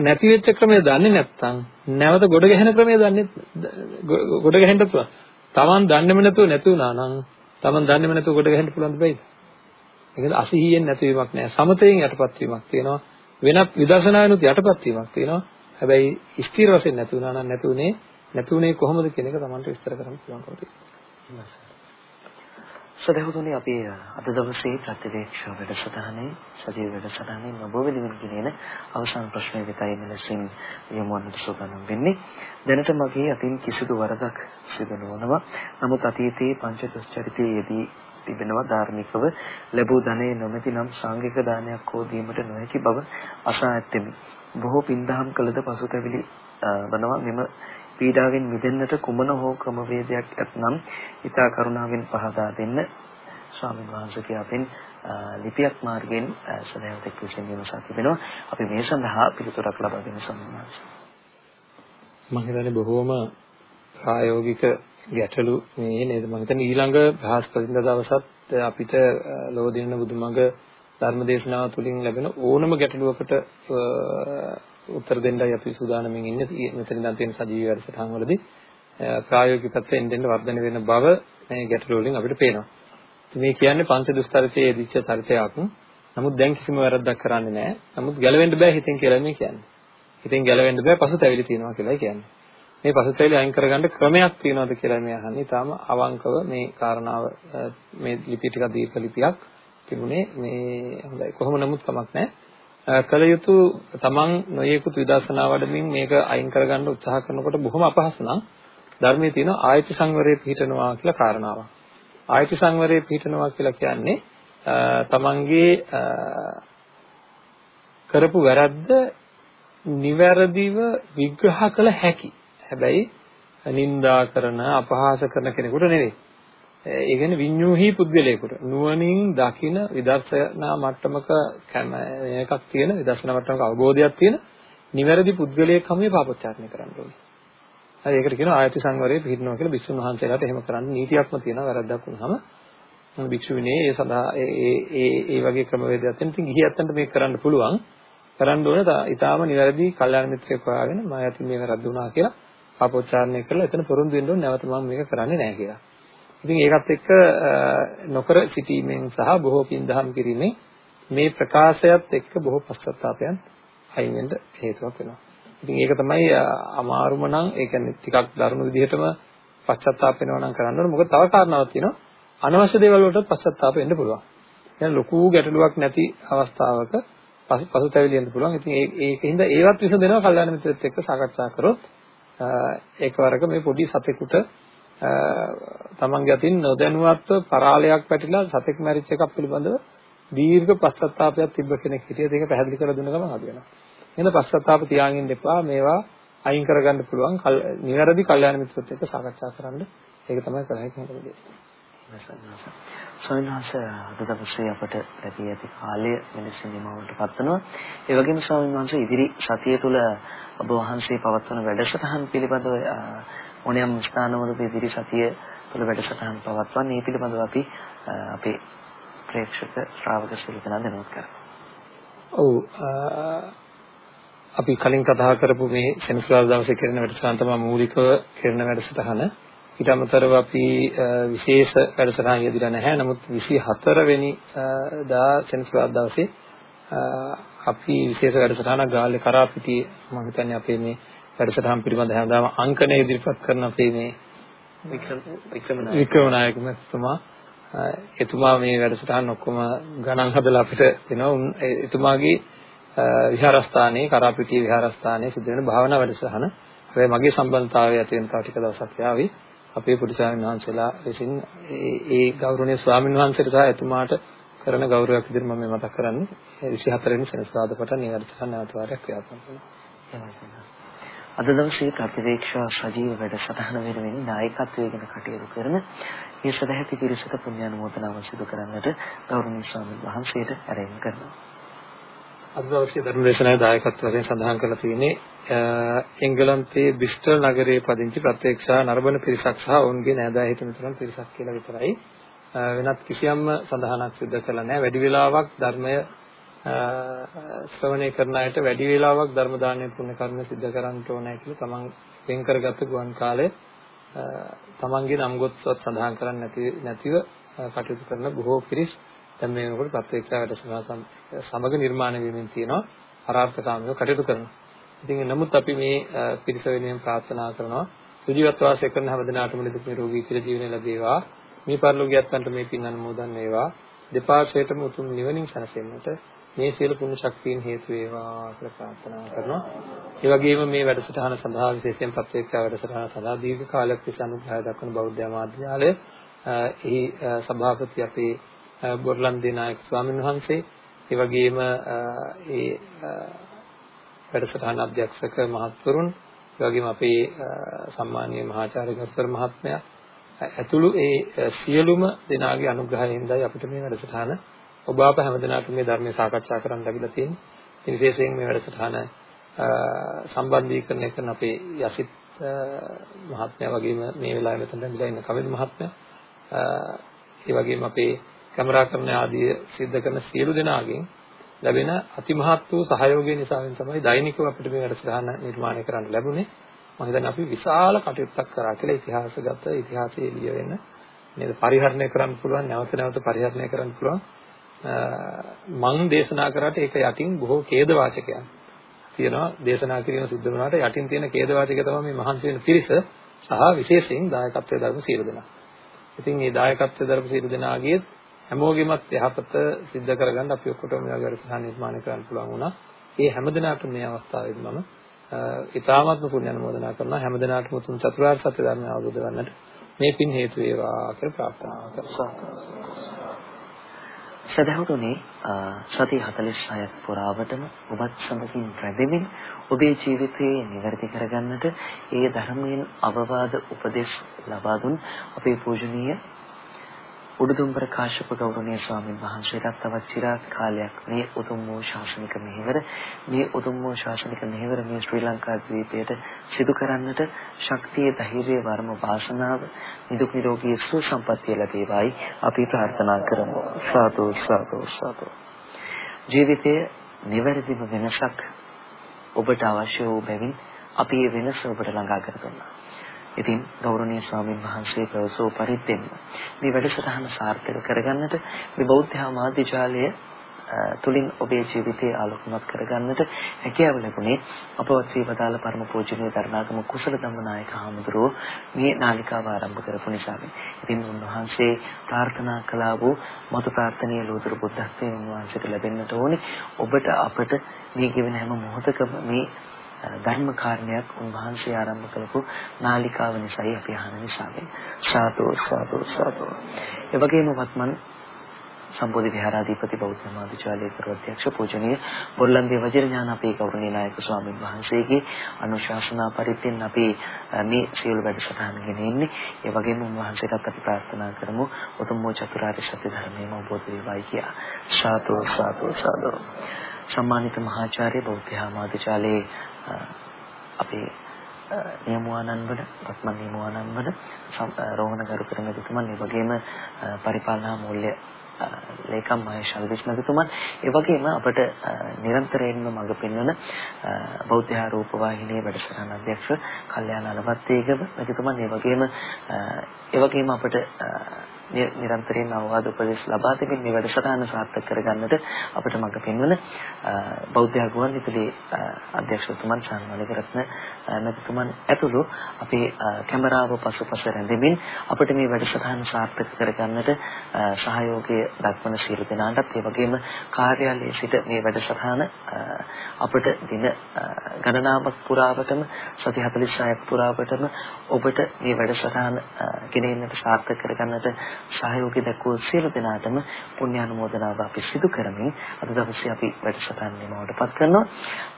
නැති වෙච්ච ක්‍රමය දන්නේ නැත්නම් නැවත ගොඩ ගැහෙන ක්‍රමය දන්නේ ගොඩ ගැහෙන්න පුළුවන්. Taman දන්නේම නැතුව නැති වුණා නම් Taman දන්නේම නැතුව ගොඩ ගැහෙන්න පුළුවන් දෙයිද? ඒකද අසහියෙන් නැතිවීමක් නෑ. සමතයෙන් යටපත් වීමක් තියෙනවා. වෙනත් විදර්ශනාවෙනුත් යටපත් වීමක් තියෙනවා. හැබැයි ස්ථිර වශයෙන් නැති වුණා නම් නැතුනේ නැතුනේ කොහොමද කියන එක Tamanට විස්තර කරන්න පුළුවන්කම තියෙනවා. සදහතුනි අපි අද දවසේ ප්‍රතිවේක්ෂ වැඩසටහනේ සජීව වැඩසටහනේ ඔබ වෙනුවෙන් ගෙනෙන අවසාන ප්‍රශ්නය වෙතයි මෙලෙසින් යොමු වන්නට සූදානම් වෙන්නේ. දැනට මගේ අතින් කිසිදු වරදක් සිදු නොවනවා. නමුත් අතීතයේ පංච දුස්චරිතයේ යෙදී තිබෙනවා ධාර්මිකව ලැබූ ධනෙ නොමැති නම් සාංගික දානයක් හෝ දීමට නොහැකි බව අසා ඇත්තෙමි. බොහෝ පින්දහම් කළද පසුතැවිලි වනවා මෙම පීඩාවෙන් මිදෙන්නට කුමන හෝ ක්‍රමවේදයක් ඇතනම් ඊතා කරුණාවෙන් පහදා දෙන්න. ස්වාමීන් වහන්සේ අපෙන් ලිපියක් මාර්ගයෙන් සදහවතෙක් විසින් විමසා තිබෙනවා අපි මේ සඳහා පිළිතුරක් ලබා දෙන්න ස්වාමීන් වහන්සේ. මම හිතන්නේ බොහෝම ප්‍රායෝගික ගැටලු මේ නේද? මම හිතන්නේ ඊළඟ බ්‍රහස්පතින්දා දවසත් අපිට ලෝදින බුදුමඟ ධර්මදේශනාව තුළින් ලැබෙන ඕනම ගැටලුවකට උත්තර දෙන්නයි අපි සූදානම්ින් ඉන්නේ මෙතන ඉඳන් තියෙන සජීවී වැඩසටහන් වලදී ප්‍රායෝගික පැත්තෙන් දෙන්න වර්ධනය වෙන බව මේ ගැටලු වලින් අපිට පේනවා. මේ කියන්නේ පංච දුස්තරයේ යෙදිච්ච චරිතයක්. නමුත් දැන් කිසිම වැරද්දක් කරන්නේ නැහැ. නමුත් ගැලවෙන්න බෑ හිතෙන් කියලා මේ කියන්නේ. හිතෙන් ගැලවෙන්න බෑ පසුතැවිලි තියෙනවා කියලායි කියන්නේ. මේ පසුතැවිලි අයින් කරගන්න ක්‍රමයක් තියෙනවද කියලා මේ අහන්නේ. තාම අවංකව මේ කාරණාව මේ ලිපි ටික දීර්ඝ ලිපියක් තිබුණේ මේ හොඳයි. කොහොම නමුත් කමක් නැහැ. කල යුතු තමන් නොයෙකුත් විදර්ශනා වඩමින් මේක අයින් කරගන්න උත්සාහ කරනකොට බොහොම අපහසු නම් ධර්මයේ තියෙන ආයති සංවරයේ පිහිටනවා කියලා කාරණාවක්. ආයති සංවරයේ පිහිටනවා කියලා කියන්නේ තමන්ගේ කරපු වැරද්ද නිවැරදිව විග්‍රහ කළ හැකි. හැබැයි නින්දා කරන අපහාස කරන කෙනෙකුට නෙවෙයි. ඒ කියන්නේ විඤ්ඤූහි පුද්ගලයෙකුට නුවණින් දකින විදර්ශනා මට්ටමක එකක් තියෙන විදර්ශනා මට්ටමක අවබෝධයක් තියෙන නිවැරදි පුද්ගලයෙක් හැම පාපොච්චාරණය කරන්න ඕනේ. හරි ඒකට කියනවා ආයති සංවරයේ පිළිනවා කියලා භික්ෂුන් වහන්සේලාට එහෙම කරන්න නීතියක්ම තියෙනවා වැරද්දක් වුණාම මොන භික්ෂුවිනේ ඒ සඳහා ඒ ඒ ඒ වගේ ක්‍රමවේදයක් තියෙන ඉතින් ගිහියන්ට මේක කරන්න පුළුවන්. කරන්න ඕන ඊටාම නිවැරදි කල්යාණ මිත්‍රයෙක් හොයාගෙන මම යතින් මේ වැරද්ද වුණා කියලා පාපොච්චාරණය කරලා එතන පොරොන්දු වෙන්න ඕනේ නැවත මම මේක කරන්නේ නැහැ කියලා. ඉතින් ඒකත් එක්ක නොකර සිටීමෙන් සහ බොහෝ පින් දහම් කිරීමෙන් මේ ප්‍රකාශයත් එක්ක බොහෝ පශ්චාත්තාපයන් අයින් වෙන්න හේතුවක් වෙනවා. ඉතින් ඒක තමයි අමාරුම නම් ඒ කියන්නේ ටිකක් දරුණු විදිහටම පශ්චාත්තාප වෙනවා නම් කරන්න ඕන. මොකද තව කාරණාවක් තියෙනවා. අනවශ්‍ය දේවල් වලට පශ්චාත්තාප වෙන්න පුළුවන්. දැන් ලොකු ගැටලුවක් නැති අවස්ථාවක පසුතැවිලි වෙන්න පුළුවන්. ඉතින් ඒකින්ද ඒවත් විසඳනවා කල්යාණ මිත්‍රෙත් එක්ක සාකච්ඡා කරොත් ඒකවරක මේ පොඩි සතෙකුට තමන්ගේ අතින් නොදැනුවත්ව පරාලයක් පැටිලා සතෙක් මැරිච්ච එකක් පිළිබඳව දීර්ඝ පශ්චාත්තාපයක් තිබ්බ කෙනෙක් හිටියද ඒක පැහැදිලි කරලා දුන්න ගමන් අද වෙනවා. එහෙනම් පශ්චාත්තාප තියාගෙන ඉන්න මේවා අයින් කරගන්න පුළුවන් නිවැරදි කල්යාණ මිත්‍රත්වයට එක්ක සාකච්ඡා කරන්න. ඒක තමයි කරන්නේ කොහොමද ස්වාමීන් වහන්සේ අද දවසේ අපට ලැබී ඇති කාලය මෙලෙසින් නිමවන්නට පත්වනවා. ඒ වගේම ස්වාමීන් වහන්සේ ඉදිරි සතිය තුළ ඔබ වහන්සේ පවත්වන වැඩසටහන් පිළිබඳව ඕනෑම ස්ථානවලදී ඉදිරි සතිය තුළ වැඩසටහන් පවත්වන්නේ. මේ පිළිබඳව අපි අපේ ප්‍රේක්ෂක ශ්‍රාවක ශ්‍රේතන දැනුවත් කරමු. ඔව් අපි කලින් කතා කරපු මේ සෙනසුරාදා දවසේ කරන වැඩසටහන තමයි මූලිකව කරන වැඩසටහන. ඊට අමතරව අපි විශේෂ වැඩසටහන් යෙදিলা නැහැ. නමුත් 24 වෙනි දා සෙනසුරාදා දවසේ අපි විශේෂ වැඩසටහනක් ගාල්ලේ කරාපිටියේ මම හිතන්නේ අපේ මේ වැඩසටහන් පිළිබඳ හැමදාම අංකණය ඉදිරිපත් කරන අපේ මේ වික්‍රමනායක මහත්මයා එතුමා මේ වැඩසටහන් ඔක්කොම ගණන් හදලා අපිට දෙනවා. එතුමාගේ විහාරස්ථානයේ කරාපිටිය විහාරස්ථානයේ සිදු වෙන භාවනා වැඩසටහන. හැබැයි මගේ සම්බන්ධතාවය ඇති වෙන තව ටික දවසක් යාවි. අපේ පුඩි ස්වාමීන් වහන්සේලා විසින් ඒ ගෞරවනීය ස්වාමීන් වහන්සේට සහ එතුමාට කරන ගෞරවයක් විදිහට මම මතක් කරන්නේ 24 වෙනි සෙනසුරාදා පටන් මේ වැඩසටහන නැවත වාරයක් ක්‍රියාත්මක වෙනවා. අද දවසේ ප්‍රතිවේක්ෂා සජීව වැඩසටහන වෙනුවෙන් නායකත්වයෙන් කටයුතු කරන මේ සදැහැති පිරිසට පුණ්‍යානුමෝදනාව සිදු කරන්නට ගෞරවනීය ස්වාමීන් වහන්සේට ආරාධනා කරනවා. අද දවසේ ධර්ම දේශනාවේ දායකත්ව වශයෙන් සඳහන් කරලා තියෙන්නේ එංගලන්තයේ බ්‍රිස්ටල් නගරයේ පදිංචි ප්‍රත්‍යක්ෂා නරඹන පිරිසක් සහ ඔවුන්ගේ නෑදෑ හිත මිතුරන් පිරිසක් කියලා විතරයි වෙනත් කිසියම්ම සඳහනක් සිදු කරලා නැහැ වැඩි වෙලාවක් ධර්මය ශ්‍රවණය කරන අයට වැඩි වේලාවක් ධර්ම දානය පුණ්‍ය කර්ම සිද්ධ කරන්න ඕනේ කියලා තමන් වෙන් කරගත්ත ගුවන් කාලය තමන්ගේ නම් ගොත්වත් සඳහන් කරන්නේ නැති නැතිව කටයුතු කරන බොහෝ පිරිස් දැන් මේ වෙනකොට ප්‍රත්‍යක්ෂ වැඩසටහන සමග නිර්මාණය වෙමින් තියෙනවා අරාර්ථකාමීව කටයුතු කරනවා. ඉතින් නමුත් අපි මේ පිරිස වෙනුවෙන් ප්‍රාර්ථනා කරනවා සුජීවත් වාසය කරන හැම දිනාටම නිදුක් නිරෝගී චිර ජීවනය ලැබේවා. මේ පරිලෝකියත්න්ට මේ පින් අනුමෝදන් වේවා. දෙපාර්ශ්වයටම උතුම් නිවනින් සැනසෙන්නට මේ සියලු පුණ්‍ය ශක්තියින් හේතු වේවා කියලා ප්‍රාර්ථනා කරනවා. ඒ වගේම මේ වැඩසටහන සඳහා විශේෂයෙන් ප්‍රත්‍යක්ෂ වැඩසටහන සඳහා දීර්ඝ කාලයක් තිස්සේ අනුග්‍රහය දක්වන බෞද්ධ ආමාත්‍යාලය එහි සභාපති අපේ බොරලන්දේ නායක ස්වාමීන් වහන්සේ ඒ වගේම ඒ වැඩසටහන අධ්‍යක්ෂක මහත්වරුන් ඒ වගේම අපේ සම්මානීය මහාචාර්ය ගරුතර මහත්මයා ඇතුළු ඒ සියලුම දෙනාගේ අනුග්‍රහයෙන්දයි අපිට මේ වැඩසටහන ඔබ අප හැමදෙනාටම මේ ධර්මයේ සාකච්ඡා කරන්න ලැබිලා තියෙන්නේ. විශේෂයෙන් මේ වැඩසටහන සම්බන්ධීකරණය කරන අපේ යසිත් මහත්මයා වගේම මේ වෙලාවේ මෙතන ඉඳලා ඉන්න කවිද මහත්මයා ඒ වගේම අපේ කැමරාකරණ ආදී සිද්ධ කරන සියලු දෙනාගෙන් ලැබෙන අතිමහත් වූ සහයෝගය නිසාවෙන් තමයි දෛනිකව අපිට මේ වැඩසටහන නිර්මාණය කරන්න ලැබුණේ. මම හිතන්නේ අපි විශාල කටයුත්තක් කරා කියලා ඉතිහාසගත ඉතිහාසයේ ලිය වෙන නේද පරිහරණය කරන්න පුළුවන් නැවත නැවත පරිහරණය කරන්න පුළුවන් මං දේශනා කරාට ඒක යටින් බොහෝ ඛේද වාචකයන් තියෙනවා දේශනා කිරීම සිද්ධ වුණාට යටින් තියෙන ඛේද වාචකය තමයි මේ මහන්සි වෙන පිරිස සහ විශේෂයෙන් දායකත්වයේ දරපු සියලු දෙනා. ඉතින් මේ දායකත්වයේ දරපු සියලු දෙනාගේ හැමෝගෙමත් යහපත සිද්ධ කරගන්න අපි ඔක්කොටම මේ වගේ වැඩසටහන් නිර්මාණය කරන්න පුළුවන් වුණා. ඒ හැමදෙනාටම මේ අවස්ථාවේදී මම ඉතාමත්ම පුණ්‍ය අනුමෝදනා කරනවා හැමදෙනාටම උතුම් චතුරාර්ය සත්‍ය ධර්මය අවබෝධ කරගන්නට මේ පින් හේතු වේවා කියලා ප්‍රාර්ථනා කරනවා. සදහතුනේ සති 46ක් පුරාවටම ඔබත් සමගින් රැඳෙමින් ඔබේ ජීවිතයේ නිවැරදි කරගන්නට ඒ ධර්මයෙන් අවවාද උපදෙස් ලබා දුන් අපේ පූජනීය උඩුදුම්බර කාශ්‍යප ගෞරවනීය ස්වාමීන් වහන්සේට තවත් চিරාත් කාලයක් මේ උතුම් වූ ශාසනික මෙහෙවර මේ උතුම් වූ ශාසනික මෙහෙවර මේ ශ්‍රී ලංකා ද්වීපයට සිදු කරන්නට ශක්තිය ධෛර්යය වර්ම වාසනාව නිදුක් නිරෝගී සුවසම්පන්නිය ලැබේවායි අපි ප්‍රාර්ථනා කරමු. සාදු සාදු සාදු. ජීවිතයේ නිවැරදිම වෙනසක් ඔබට අවශ්‍ය වූ බැවින් අපි මේ වෙනස ඔබට ළඟා කර දුන්නා ඉතින් ගෞරවනීය ස්වාමීන් වහන්සේ ප්‍රවසෝ පරිද්දෙන්න මේ වැඩසටහන සාර්ථක කරගන්නට මේ බෞද්ධ ආමාත්‍යාලය තුලින් ඔබේ ජීවිතය ආලෝකමත් කරගන්නට හැකියාව ලැබුණේ අපවත් වී වදාළ පරම පූජනීය දරණාගම කුසල ධම්මනායක හාමුදුරුවෝ මේ නාලිකාව ආරම්භ කරපු නිසා. ඉතින් උන්වහන්සේ ප්‍රාර්ථනා කළා වූ මතු ප්‍රාර්ථනීය ලෝතර බුද්ධත්වයේ උන්වහන්සේට ලැබෙන්නට ඕනේ. ඔබට අපට මේ ගෙවෙන හැම මොහොතකම මේ ධර්ම කාරණයක් උන්වහන්සේ ආරම්භ කරපු නාලිකාව නිසායි අපි අහන නිසා සාදු සාදු සාදු. ඒ වගේම වත්මන් සම්බෝධි විහාරාධිපති බෞද්ධ මාධ්‍යාලයේ ප්‍රවෘත්‍යක්ෂ පූජනීය බොල්ලන්දේ වජිරඥාන අපේ ගෞරවනීය නායක ස්වාමීන් වහන්සේගේ අනුශාසනා පරිත්‍යෙන් අපි මේ සියලු වැඩසටහන් ගෙනෙන්නේ. ඒ වගේම උන්වහන්සේටත් අපි ප්‍රාර්ථනා කරමු උතුම් වූ චතුරාර්ය සත්‍ය ධර්මයේම අවබෝධ වේවායි කියා. සාදු සාදු සාදු. සම්මානිත මහාචාර්ය බෞද්ධ මාධ්‍යාලයේ අපේ නියමුවානන් වල රත්මන් නියමුවානන් වල රෝහණ ගරුතර මෙතුමන් ඒ වගේම පරිපාලනා මූල්‍ය ලේකම් මහේෂ් අල්විස් මහතුමන් ඒ වගේම අපට නිරන්තරයෙන්ම මඟ පෙන්වන බෞද්ධ ආරෝප වාහිනියේ වැඩසටහන අධ්‍යක්ෂ කල්යාණ අලවත්තේගම මහතුමන් ඒ වගේම ඒ වගේම අපට නිරන්තරයෙන් අවවාද උපදෙස් ලබා දෙමින් මේ වැඩසටහන සාර්ථක කරගන්නට අපිට මඟ පෙන්වන බෞද්ධ ගුවන් විදුලියේ අධ්‍යක්ෂතුමන් සම්මානික රත්න නැතිතුමන් ඇතුළු අපේ කැමරාව පසුපස රැඳෙමින් අපිට මේ වැඩසටහන සාර්ථක කරගන්නට සහයෝගය දක්වන සියලු දෙනාටත් ඒ වගේම කාර්යාලයේ සිට මේ වැඩසටහන අපිට දින ගණනාවක් පුරාවටම සති 46ක් පුරාවටම ඔබට මේ වැඩසටහන ගෙනෙන්නට සාර්ථක කරගන්නට සහයෝගය දක්වූ සියලු දෙනාටම පුණ්‍යානුමෝදනාව අපි සිදු කරමින් අද දවසේ අපි වැඩසටහන නිමවටපත් කරනවා.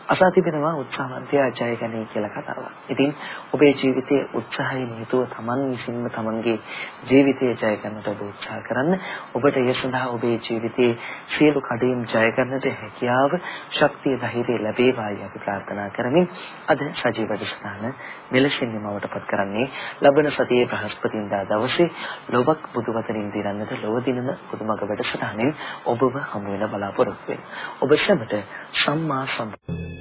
අසා තිබෙනවා උත්සාහවන්තයා ජයගනී කියලා කතාවක්. ඉතින් ඔබේ ජීවිතයේ උත්සාහයෙන් යුතුව Taman විසින්ම Tamanගේ ජීවිතය ජය ගන්නට ඔබ උත්සාහ කරන්න. ඔබට ඒ සඳහා ඔබේ ජීවිතයේ සියලු කඩේම් ජය ගන්නට හැකියාව, ශක්තිය, ධෛර්යය ලැබේවායි අපි ප්‍රාර්ථනා කරමින් අද සජීව වැඩසටහන මෙලෙසින් නිමවටපත් කරන්නේ ලබන සතියේ බ්‍රහස්පතින්දා දවසේ ලොවක් බුදුවතනින් දිරන්නට ලොව දිනන පුදුමග වැඩසටහනෙන් ඔබව හමු වෙන බලාපොරොත්තු වෙනවා. ඔබ සැමට සම්මා සම්බුද්ධ